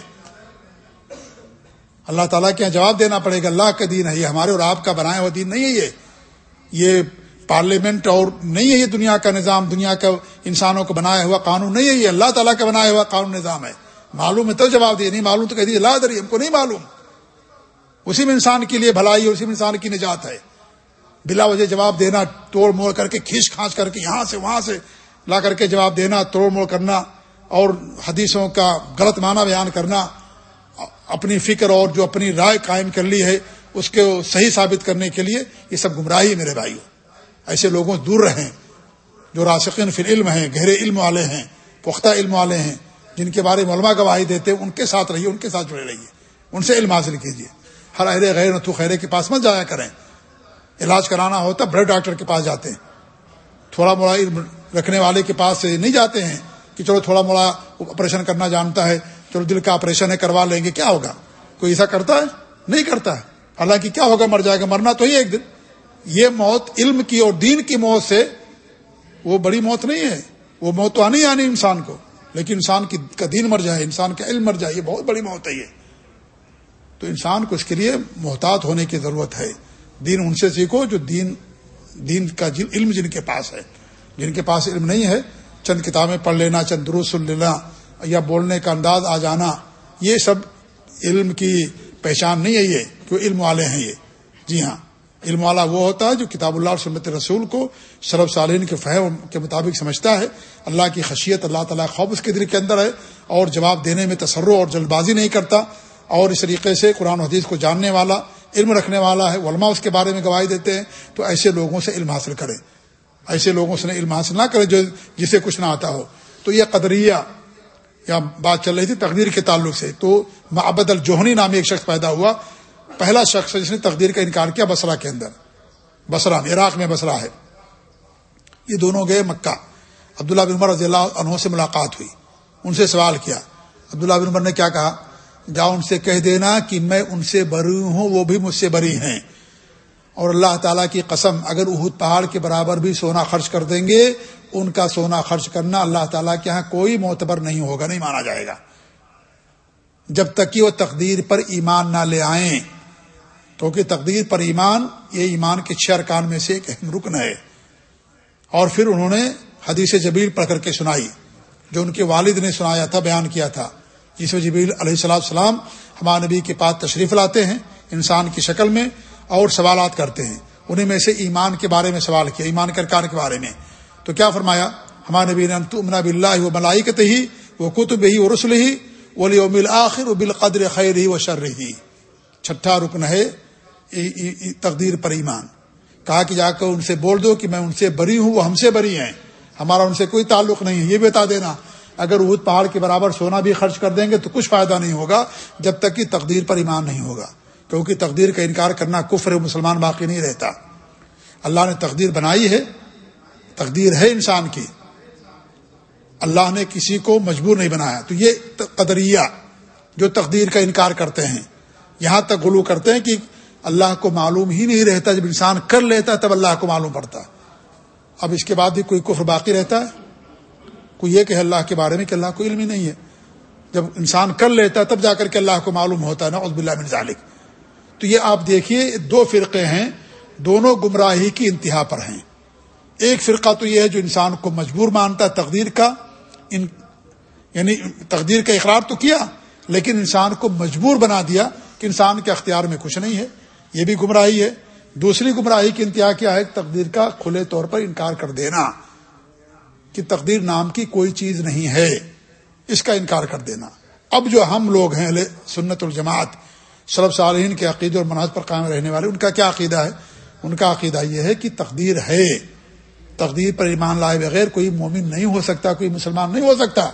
اللہ تعالیٰ کے یہاں جواب دینا پڑے گا، اللہ کا دین ہے، یہ ہمارے اور آپ کا بنایا ہوا دین نہیں ہے یہ۔ یہ پارلیمنٹ اور نہیں ہے یہ دنیا کا نظام، دنیا کا انسانوں کو بنایا ہوا قانون نہیں ہے یہ، اللہ تعالیٰ کا بنایا ہوا قانون نظام ہے۔ معلوم ہے تو جواب دیا نہیں معلوم تو کہہ دیجیے لادری، ہم کو نہیں معلوم۔ اسی میں انسان کے لیے بھلائی ہے، اسی میں انسان کی نجات ہے۔ بلا وجہ جواب دینا، توڑ موڑ کر کے، کھینچ کھانچ کر کے یہاں سے، وہاں سے لا کر کے جواب دینا، توڑ موڑ کرنا اور حدیثوں کا غلط معنی بیان کرنا، اپنی فکر اور جو اپنی رائے قائم کر لی ہے، اس کو صحیح ثابت کرنے کے لیے یہ سب گمراہی میرے بھائی ایسے لوگوں سے دور رہیں جو راسقین فی علم ہیں، گہرے علم والے ہیں، پختہ علم والے ہیں، جن کے بارے میں علماء گواہی دیتے ان کے ساتھ رہیے، ان کے ساتھ جڑے رہیے۔ ان سے علم حاصل کیجیے ہر اہل غیر نتو خیرے کے پاس مت جایا کریں۔ علاج کرانا ہوتا بڑے ڈاکٹر کے پاس جاتے ہیں۔ تھوڑا موڑا علم رکھنے والے کے پاس نہیں جاتے ہیں کہ چلو تھوڑا موڑا آپریشن کرنا جانتا ہے، چلو دل کا آپریشن ہے، کروا لیں گے، کیا ہوگا؟ کوئی ایسا کرتا ہے؟ نہیں کرتا۔ ہے حالانکہ کیا ہوگا؟ مر جائے گا۔ مرنا تو ہی ایک دن۔ یہ موت علم کی اور دین کی موت سے وہ بڑی موت نہیں ہے۔ وہ موت تو آنی آنی انسان کو۔ لیکن انسان کی کا دین مر جائے، انسان کا علم مر جائے، یہ بہت بڑی موت ہے یہ۔ تو انسان کو اس کے لیے محتاط ہونے کی ضرورت ہے۔ دین ان سے سیکھو جو دین دین کا علم جن کے پاس ہے۔ جن کے پاس علم نہیں ہے، چند کتابیں پڑھ لینا، چند درست سن لینا یا بولنے کا انداز آ جانا، یہ سب علم کی پہچان نہیں ہے یہ کہ علم والے ہیں یہ؟ جی ہاں علم والا وہ ہوتا ہے جو کتاب اللہ اور سنت رسول کو شرف سالین کے فہم کے مطابق سمجھتا ہے۔ اللہ کی خشیت، اللہ تعالیٰ خوف اس کے دل کے اندر ہے اور جواب دینے میں تصر اور جلد بازی نہیں کرتا۔ اور اس طریقے سے قرآن حدیث کو جاننے والا، علم رکھنے والا ہے، علماء اس کے بارے میں گواہی دیتے ہیں۔ تو ایسے لوگوں سے علم حاصل کرے ایسے لوگوں سے علم حاصل نہ کرے جو جسے کچھ نہ آتا ہو۔ تو یہ قدریہ یا بات چل رہی تھی تقدیر کے تعلق سے۔ تو معبد الجوہنی نامی ایک شخص پیدا ہوا۔ پہلا شخص جس نے تقدیر کا انکار کیا بسرا کے اندر۔ بسرا عراق میں بسرا ہے۔ یہ دونوں گئے مکہ۔ عبداللہ بن عمر رضی اللہ عنہ سے ملاقات ہوئی۔ ان سے سوال کیا۔ عبداللہ بن عمر نے کیا کہا؟ جاؤ ان سے کہہ دینا کہ میں ان سے بری ہوں، وہ بھی مجھ سے بری ہیں۔ اور اللہ تعالیٰ کی قسم، اگر اہد پہاڑ کے برابر بھی سونا خرچ کر دیں گے، ان کا سونا خرچ کرنا اللہ تعالیٰ کے یہاں کوئی معتبر نہیں ہوگا، نہیں مانا جائے گا۔ جب تک کہ وہ تقدیر پر ایمان نہ لے آئیں کیونکہ تقدیر پر ایمان، یہ ایمان کے چھ ارکان میں سے ایک اہم رکن ہے۔ اور پھر انہوں نے حدیث جبیل پڑھ کر کے سنائی، جو ان کے والد نے سنایا تھا، بیان کیا تھا۔ جس میں جبیل علیہ السلام السلام ہمارے نبی کے پاس تشریف لاتے ہیں، انسان کی شکل میں اور سوالات کرتے ہیں۔ انہیں میں سے ایمان کے بارے میں سوال کیا، ایمان کے ارکان کے بارے میں۔ تو کیا فرمایا؟ ہمارے نبی نے بلّہ و ملائکت ہی وہ کتب ہی و رسول ہی ولی مل آخر و بالقدر خیر ہی و شر ہی چھٹا رکن ہے تقدیر پر ایمان۔ کہا کہ جا کر ان سے بول دو کہ میں ان سے بری ہوں، وہ ہم سے بری ہیں۔ ہمارا ان سے کوئی تعلق نہیں ہے، یہ بتا دینا۔ اگر اہد پہاڑ کے برابر سونا بھی خرچ کر دیں گے تو کچھ فائدہ نہیں ہوگا، جب تک کہ تقدیر پر ایمان نہیں ہوگا۔ کیونکہ تقدیر کا انکار کرنا کفر مسلمان باقی نہیں رہتا۔ اللہ نے تقدیر بنائی ہے، تقدیر ہے انسان کی۔ اللہ نے کسی کو مجبور نہیں بنایا۔ تو یہ قدریہ جو تقدیر کا انکار کرتے ہیں، یہاں تک غلو کرتے ہیں کہ اللہ کو معلوم ہی نہیں رہتا۔ جب انسان کر لیتا تب اللہ کو معلوم پڑتا۔ اب اس کے بعد بھی کوئی کفر باقی رہتا ہے؟ کوئی یہ کہ اللہ کے بارے میں کہ اللہ کو علم ہی نہیں ہے۔ جب انسان کر لیتا ہے، تب جا کر کے اللہ کو معلوم ہوتا ہے نا عزب اللہ بن ذالک تو یہ آپ دیکھیے، دو فرقے ہیں، دونوں گمراہی کی انتہا پر ہیں۔ ایک فرقہ تو یہ ہے جو انسان کو مجبور مانتا ہے تقدیر کا، ان یعنی تقدیر کا اقرار تو کیا، لیکن انسان کو مجبور بنا دیا کہ انسان کے اختیار میں کچھ نہیں ہے۔ یہ بھی گمراہی ہے۔ دوسری گمراہی کی انتہا کیا ہے؟ تقدیر کا کھلے طور پر انکار کر دینا، کہ تقدیر نام کی کوئی چیز نہیں ہے۔ اس کا انکار کر دینا۔ اب جو ہم لوگ ہیں سنت الجماعت شرف صالحین کے عقید اور مناظ پر قائم رہنے والے، ان کا کیا عقیدہ ہے؟ ان کا عقیدہ یہ ہے کہ تقدیر ہے۔ تقدیر پر ایمان لائے بغیر کوئی مومن نہیں ہو سکتا، کوئی مسلمان نہیں ہو سکتا۔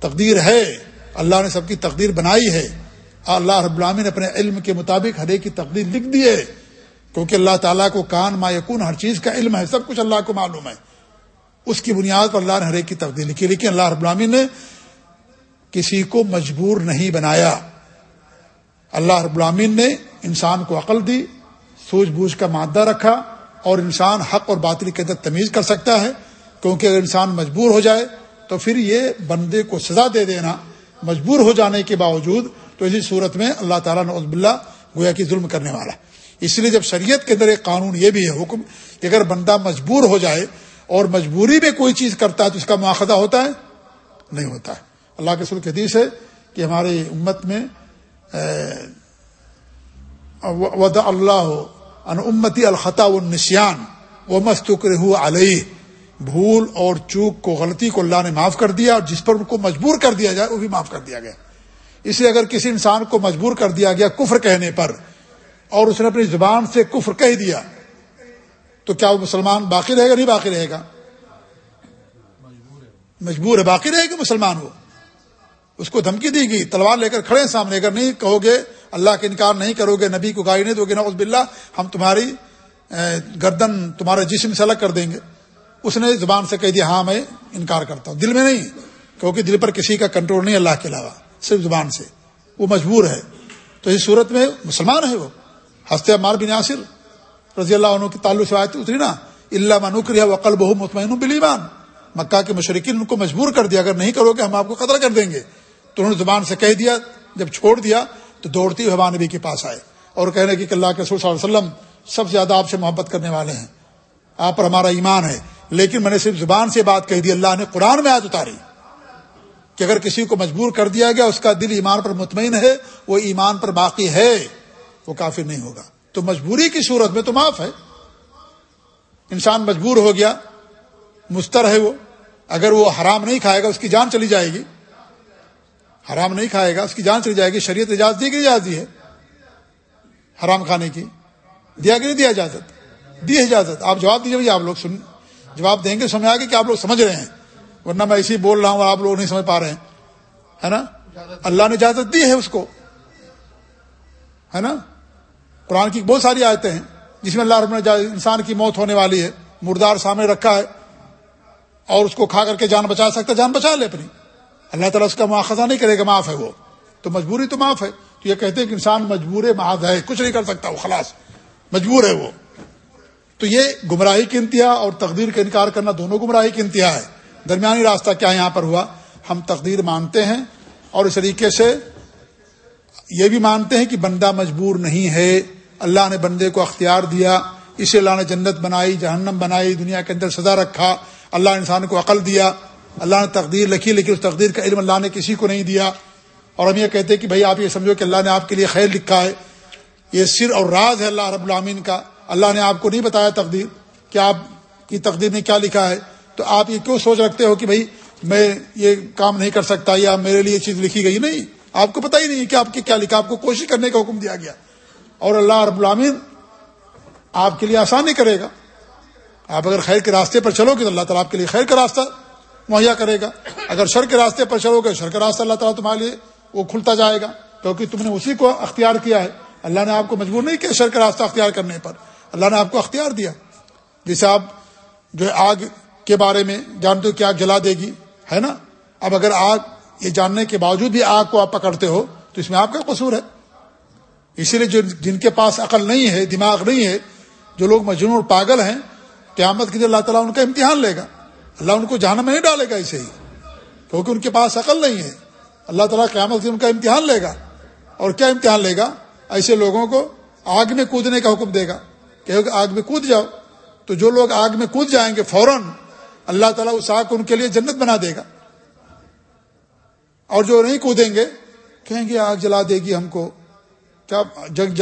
تقدیر ہے۔ اللہ نے سب کی تقدیر بنائی ہے۔ اللہ رب العالمین نے اپنے علم کے مطابق ہر ایک کی تقدیر لکھ دی ہے۔ کیونکہ اللہ تعالیٰ کو کان ما یقون ہر چیز کا علم ہے، سب کچھ اللہ کو معلوم ہے۔ اس کی بنیاد پر اللہ نے ہر ایک کی تقدیر لکھی۔ لیکن اللہ رب العالمین نے کسی کو مجبور نہیں بنایا۔ اللہ رب العالمین نے انسان کو عقل دی سوجھ بوجھ کا مادہ رکھا اور انسان حق اور باطل کے اندر تمیز کر سکتا ہے۔ کیونکہ اگر انسان مجبور ہو جائے تو پھر یہ بندے کو سزا دے دینا مجبور ہو جانے کے باوجود تو اسی صورت میں اللہ تعالیٰ نے عزب اللہ گویا کی ظلم کرنے والا اس لیے جب شریعت کے اندر ایک قانون یہ بھی ہے، حکم کہ اگر بندہ مجبور ہو جائے اور مجبوری میں کوئی چیز کرتا ہے تو اس کا مواخذہ ہوتا ہے؟ نہیں ہوتا ہے۔ اللہ کے سلک حدیث ہے کہ ہماری امت میں ود اللہ ان امتی الخطا و و مستقر علیہ، بھول اور چوک کو غلطی کو اللہ نے معاف کر دیا اور جس پر ان کو مجبور کر دیا جائے، وہ بھی معاف کر دیا گیا۔ اس لیے اگر کسی انسان کو مجبور کر دیا گیا کفر کہنے پر اور اس نے اپنی زبان سے کفر کہہ دیا، تو کیا وہ مسلمان باقی رہے گا نہیں باقی رہے گا؟ مجبور ہے، باقی رہے گا مسلمان وہ۔ اس کو دھمکی دی گئی، تلوار لے کر کھڑے سامنے، اگر نہیں کہو گے، اللہ کا انکار نہیں کرو گے، نبی کو گائی نہیں دو گے نوز بلّہ ہم تمہاری گردن، تمہارے جسم سے الگ کر دیں گے۔ اس نے زبان سے کہہ دیا ہاں میں انکار کرتا ہوں۔ دل میں نہیں کیونکہ دل پر کسی کا کنٹرول نہیں، اللہ کے علاوہ، صرف زبان سے۔ وہ مجبور ہے۔ تو اس صورت میں مسلمان ہے وہ۔ ہنستے مار بن ناصر رضی اللہ عنہ کی تعلق سے آئے اتری نا اللہ منوکر وقل بہو مطمئن بلیمان مکہ کے مشرقین ان کو مجبور کر دیا، اگر نہیں کرو گے، ہم آپ کو قتل کر دیں گے۔ تو انہوں نے زبان سے کہہ دیا، جب چھوڑ دیا تو دوڑتی ہوئے نبی کے پاس آئے اور کہنے کی کہ اللہ کے رسول صلی اللہ علیہ وسلم سب سے زیادہ آپ سے محبت کرنے والے ہیں۔ آپ پر ہمارا ایمان ہے۔ لیکن میں نے صرف زبان سے بات کہہ دی، اللہ نے قرآن میں آج اتاری کہ اگر کسی کو مجبور کر دیا گیا، اس کا دل ایمان پر مطمئن ہے، وہ ایمان پر باقی ہے، وہ کافی نہیں ہوگا۔ تو مجبوری کی صورت میں تو معاف ہے۔ انسان مجبور ہو گیا، مستر ہے وہ، اگر وہ حرام نہیں کھائے گا، اس کی جان چلی جائے گی۔ حرام نہیں کھائے گا، اس کی جان چلی جائے گی، شریعت اجازت دی گئی اجازت دی ہے؟ حرام کھانے کی۔ دیا کہ نہیں دیا اجازت؟ دی اجازت۔ آپ جواب دیجیے آپ لوگ سن، جواب دیں گے، سمجھ آ کہ آپ لوگ سمجھ رہے ہیں۔ ورنہ میں اسی بول رہا ہوں، آپ لوگ نہیں سمجھ پا رہے ہیں۔ ہے نا؟ اللہ نے اجازت دی ہے اس کو۔ ہے نا؟ قرآن کی بہت ساری آیتیں ہیں، جس میں اللہ رب نے انسان کی موت ہونے والی ہے، مردار سامنے رکھا ہے، اور اس کو کھا کر کے جان بچا سکتا جان بچا لے اپنی۔ اللہ تعالیٰ اس کا مواخذہ نہیں کرے گا، معاف ہے وہ۔ تو مجبوری تو معاف ہے۔ تو یہ کہتے ہیں کہ انسان مجبور محض ہے، کچھ نہیں کر سکتا وہ، خلاص۔ مجبور ہے وہ۔ تو یہ گمراہی کی انتہا اور تقدیر کا انکار کرنا دونوں گمراہی کی انتہا ہے۔ درمیانی راستہ کیا یہاں پر ہوا؟ ہم تقدیر مانتے ہیں اور اس طریقے سے یہ بھی مانتے ہیں کہ بندہ مجبور نہیں ہے۔ اللہ نے بندے کو اختیار دیا، اسے اللہ نے جنت بنائی، جہنم بنائی، دنیا کے اندر سزا رکھا، اللہ انسان کو عقل دیا۔ اللہ نے تقدیر لکھی لیکن اس تقدیر کا علم اللہ نے کسی کو نہیں دیا۔ اور ہم یہ کہتے ہیں کہ بھائی آپ یہ سمجھو کہ اللہ نے آپ کے لیے خیر لکھا ہے۔ یہ سر اور راز ہے اللہ رب العامین کا۔ اللہ نے آپ کو نہیں بتایا تقدیر کہ آپ کی تقدیر نے کیا لکھا ہے۔ تو آپ یہ کیوں سوچ رکھتے ہو کہ بھائی میں یہ کام نہیں کر سکتا یا میرے لیے چیز لکھی گئی؟ نہیں، آپ کو پتا ہی نہیں کہ آپ کے کیا لکھا، آپ کو کوشش کرنے کا حکم دیا گیا۔ اور اللہ رب العامین آپ کے لیے آسانی کرے گا۔ آپ اگر خیر کے راستے پر چلو گے تو اللہ تعالیٰ آپ کے لیے خیر کا راستہ مہیا کرے گا۔ اگر شر کے راستے پر چلو گے، شر کا راستہ اللہ تعالیٰ تمہارے لیے وہ کھلتا جائے گا۔ کیونکہ تم نے اسی کو اختیار کیا ہے۔ اللہ نے آپ کو مجبور نہیں کیا شر کا راستہ اختیار کرنے پر۔ اللہ نے آپ کو اختیار دیا۔ جسے آپ جو ہے آگ کے بارے میں جانتے ہو کہ آگ جلا دے گی، ہے نا؟ اب اگر آگ یہ جاننے کے باوجود بھی آگ کو آپ پکڑتے ہو، تو اس میں آپ کا قصور ہے۔ اسی لیے جن کے پاس عقل نہیں ہے، دماغ نہیں ہے، جو لوگ مجنون اور پاگل ہیں، قیامت کے دن اللہ تعالیٰ ان کا امتحان لے گا۔ اللہ ان کو جہنم میں نہیں ڈالے گا اسے ہی، کیونکہ ان کے پاس عقل نہیں ہے۔ اللہ تعالیٰ قیامت ان کا امتحان لے گا۔ اور کیا امتحان لے گا؟ ایسے لوگوں کو آگ میں کودنے کا حکم دے گا۔ کہ آگ میں کود جاؤ۔ تو جو لوگ آگ میں کود جائیں گے فوراً، اللہ تعالیٰ اس آگ کو ان کے لیے جنت بنا دے گا۔ اور جو نہیں کودیں گے، کہیں گے آگ جلا دے گی ہم کو۔ کیا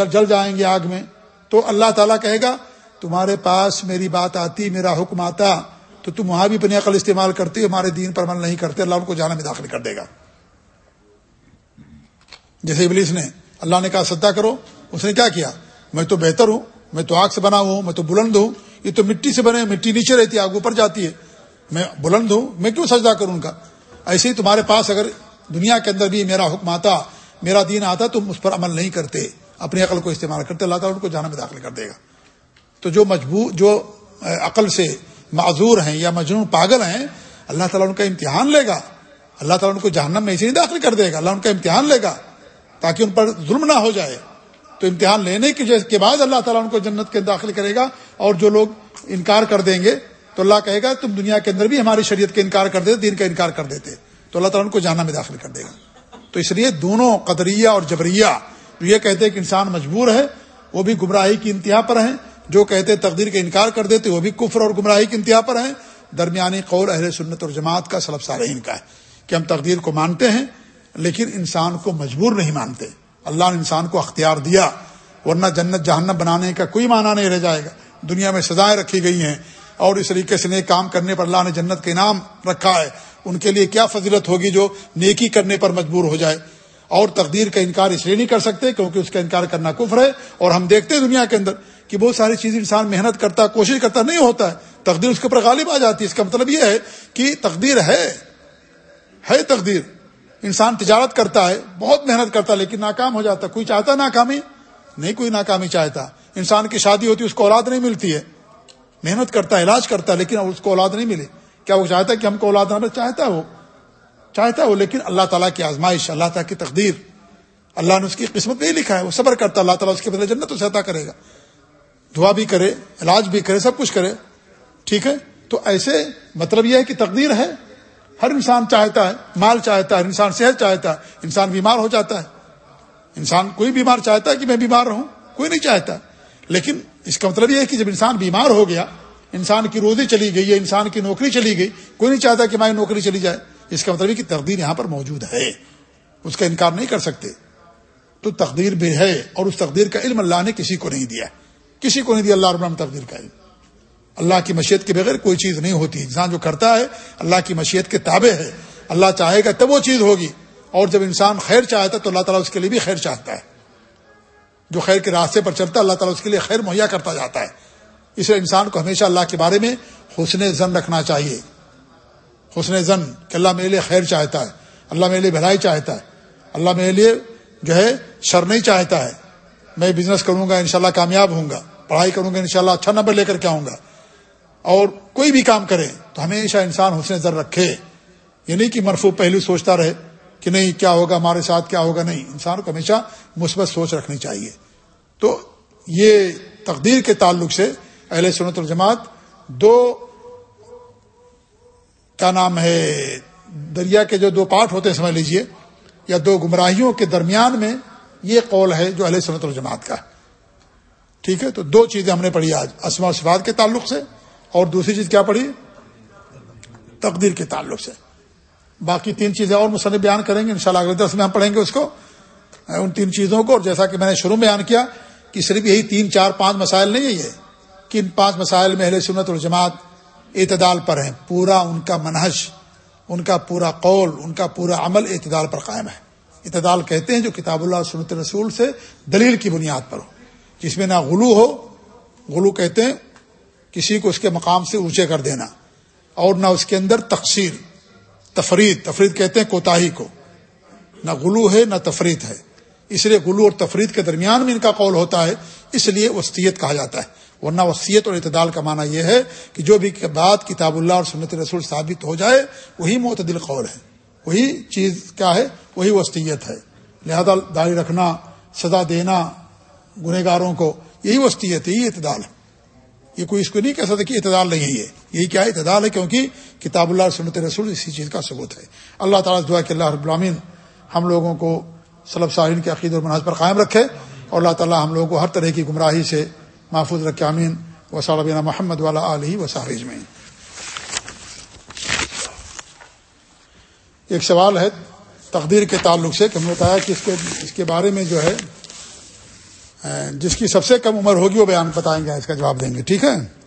جل جائیں گے آگ میں؟ تو اللہ تعالیٰ کہے گا، تمہارے پاس میری بات آتی، میرا حکم آتا۔ تو تم وہاں بھی اپنی عقل استعمال کرتے ہمارے دین پر عمل نہیں کرتے، اللہ ان کو جانا میں داخل کر دے گا۔ جیسے ابلیس نے اللہ نے کہا سدا کرو۔ اس نے کیا کیا؟ میں تو بہتر ہوں، میں تو آگ سے بنا ہوں، میں تو بلند ہوں۔ یہ تو مٹی سے بنے مٹی نیچے رہتی ہے، آگ اوپر جاتی ہے۔ میں بلند ہوں، میں کیوں سجدہ کروں ان کا؟ ایسے ہی تمہارے پاس اگر دنیا کے اندر بھی میرا حکم آتا، میرا دین آتا، تم اس پر عمل نہیں کرتے، اپنی عقل کو استعمال کرتے، اللہ تعالیٰ ان کو جانا میں داخل کر دے گا۔ تو جو مجبور جو عقل سے معذور ہیں یا مجنون پاگل ہیں، اللہ تعالیٰ ان کا امتحان لے گا۔ اللہ تعالیٰ ان کو جہنم میں اسے نہیں داخل کر دے گا۔ اللہ ان کا امتحان لے گا تاکہ ان پر ظلم نہ ہو جائے۔ تو امتحان لینے کے بعد اللہ تعالیٰ ان کو جنت کے داخل کرے گا اور جو لوگ انکار کر دیں گے، تو اللہ کہے گا، تم دنیا کے اندر بھی ہماری شریعت کا انکار کر دیتے، دین کا انکار کر دیتے۔ تو اللہ تعالیٰ ان کو جہنم میں داخل کر دے گا۔ تو اس لیے دونوں، قدریہ اور جبریہ جو یہ کہتے ہیں کہ انسان مجبور ہے، وہ بھی گمراہی کی انتہا پر ہیں۔ جو کہتے تقدیر کا انکار کر دیتے وہ بھی کفر اور گمراہی کی انتہا پر ہیں۔ درمیانی قول اہل سنت اور جماعت کا سلب سارحین کا ہے کہ ہم تقدیر کو مانتے ہیں، لیکن انسان کو مجبور نہیں مانتے۔ اللہ نے انسان کو اختیار دیا، ورنہ جنت جہنم بنانے کا کوئی معنی نہیں رہ جائے گا۔ دنیا میں سزائیں رکھی گئی ہیں اور اس طریقے سے نیک کام کرنے پر اللہ نے جنت کا انعام رکھا ہے۔ ان کے لیے کیا فضیلت ہوگی جو نیکی کرنے پر مجبور ہو جائے؟ اور تقدیر کا انکار اس لیے نہیں کر سکتے کیونکہ اس کا انکار کرنا کفر ہے اور ہم دیکھتے ہیں دنیا کے اندر۔ کہ بہت ساری چیزیں انسان محنت کرتا، کوشش کرتا، نہیں ہوتا ہے۔ تقدیر اس کے اوپر غالب آ جاتی ہے۔ اس کا مطلب یہ ہے کہ تقدیر ہے ہے تقدیر۔ انسان تجارت کرتا ہے، بہت محنت کرتا ہے لیکن ناکام ہو جاتا۔ کوئی چاہتا ناکامی؟ نہیں، کوئی ناکامی چاہتا۔ انسان کی شادی ہوتی ہے، اس کو اولاد نہیں ملتی ہے۔ محنت کرتا ہے علاج کرتا ہے لیکن اس کو اولاد نہیں ملے کیا وہ چاہتا ہے کہ ہم کو اولاد نہ چاہتا ہے وہ۔ چاہتا ہے وہ، لیکن اللہ تعالیٰ کی آزمائش، اللہ تعالیٰ کی تقدیر۔ اللہ نے اس کی قسمت نہیں لکھا ہے، وہ صبر کرتا، اللہ تعالیٰ اس کے بدلے جنت اسے عطا کرے گا۔ دعا بھی کرے، علاج بھی کرے، سب کچھ کرے، ٹھیک ہے؟ تو ایسے مطلب یہ ہے کہ تقدیر ہے، ہر انسان چاہتا ہے، مال چاہتا ہے انسان صحت چاہتا ہے، انسان بیمار ہو جاتا ہے۔ انسان کوئی بیمار چاہتا ہے کہ میں بیمار رہوں، کوئی نہیں چاہتا۔ لیکن اس کا مطلب یہ ہے کہ جب انسان بیمار ہو گیا، انسان کی روزی چلی گئی یا انسان کی نوکری چلی گئی، کوئی نہیں چاہتا کہ ہماری نوکری چلی جائے۔ اس کا مطلب یہ کہ تقدیر یہاں پر موجود ہے۔ اس کا انکار نہیں کر سکتے۔ تو تقدیر بھی ہے اور اس تقدیر کا علم اللہ نے کسی کو نہیں دیا۔ کسی کو نہیں دیا، اللہ رب تقدیر کا علم اللہ کی مشیت کے بغیر کوئی چیز نہیں ہوتی۔ انسان جو کرتا ہے، اللہ کی مشیت کے تابع ہے۔ اللہ چاہے گا تب وہ چیز ہوگی۔ اور جب انسان خیر چاہتا ہے تو اللہ تعالیٰ اس کے لیے بھی خیر چاہتا ہے۔ جو خیر کے راستے پر چلتا ہے، اللہ تعالیٰ اس کے لیے خیر مہیا کرتا جاتا ہے۔ اس لیے انسان کو ہمیشہ اللہ کے بارے میں حسن زن رکھنا چاہیے۔ حسن زن کہ اللہ میرے لیے خیر چاہتا ہے۔ اللہ میرے لیے بھلائی چاہتا ہے۔ اللہ میرے لیے جو ہے، شر نہیں چاہتا ہے۔ میں بزنس کروں گا، انشاءاللہ کامیاب ہوں گا۔ پڑھائی کروں گا، انشاءاللہ اچھا نمبر لے کر کے آؤں گا۔ اور کوئی بھی کام کرے تو ہمیشہ انسان حسن زر رکھے۔ یہ نہیں کہ مرفو پہلو سوچتا رہے کہ نہیں، کیا ہوگا ہمارے ساتھ، کیا ہوگا نہیں۔ انسان کو ہمیشہ مثبت سوچ رکھنی چاہیے۔ تو یہ تقدیر کے تعلق سے اہل سنت الجماعت دو، کیا نام ہے، دریا کے جو دو پارٹ ہوتے ہیں، سمجھ لیجیے، یا دو گمراہیوں کے درمیان میں یہ قول ہے جو اہل سنت الجماعت کا ٹھیک ہے؟ تو دو چیزیں ہم نے پڑھی آج اسما صفات کے تعلق سے اور دوسری چیز کیا پڑھی؟ تقدیر کے تعلق سے۔ باقی تین چیزیں اور مصنف بیان کریں گے، انشاءاللہ اگلے درس میں ہم پڑھیں گے اس کو۔ ان تین چیزوں کو، اور جیسا کہ میں نے شروع میں بیان کیا کہ صرف یہی تین، چار، پانچ مسائل نہیں ہے یہ، کہ ان پانچ مسائل میں اہل سنت الجماعت اعتدال پر ہیں۔ پورا ان کا منحج ان کا پورا قول، ان کا پورا عمل اعتدال پر قائم ہے۔ اعتدال کہتے ہیں جو کتاب اللہ سنت رسول سے دلیل کی بنیاد پر ہو۔ جس میں نہ غلو ہو، غلو کہتے ہیں کسی کو اس کے مقام سے اونچے کر دینا اور نہ اس کے اندر تقسیر تفرید تفرید کہتے ہیں کوتاہی کو۔ نہ غلو ہے، نہ تفرید ہے۔ اس لیے غلو اور تفرید کے درمیان میں ان کا قول ہوتا ہے، اس لیے وسطیت کہا جاتا ہے۔ ورنہ وسیعت اور اعتدال کا معنی یہ ہے کہ جو بھی بات کتاب اللہ اور سنت رسول ثابت ہو جائے، وہی معتدل قول ہے۔ وہی چیز کیا ہے؟ وہی وسطیت ہے۔ لہذا داڑھی رکھنا، سزا دینا گنہ گاروں کو، یہی وسطیت ہے یہی اعتدال ہے۔ یہ کوئی اس کو نہیں کہہ سکتا کہ اعتدال نہیں ہے یہی کیا ہے؟ اعتدال ہے کیونکہ کتاب اللہ سنت رسول اسی چیز کا ثبوت ہے۔ اللہ تعالیٰ دعا کہ اللہ رب العالمین ہم لوگوں کو صلب صاحین کے عقید اور مناظ پر قائم رکھے اور اللہ تعالیٰ ہم لوگوں کو ہر طرح کی گمراہی سے محفوظ رکھے امین و محمد والا علیہ و صاحب ایک سوال ہے تقدیر کے تعلق سے کہ ہم نے بتایا کہ اس کے اس کے بارے میں جو ہے جس کی سب سے کم عمر ہوگی وہ بیان بتائیں گے، اس کا جواب دیں گے، ٹھیک ہے؟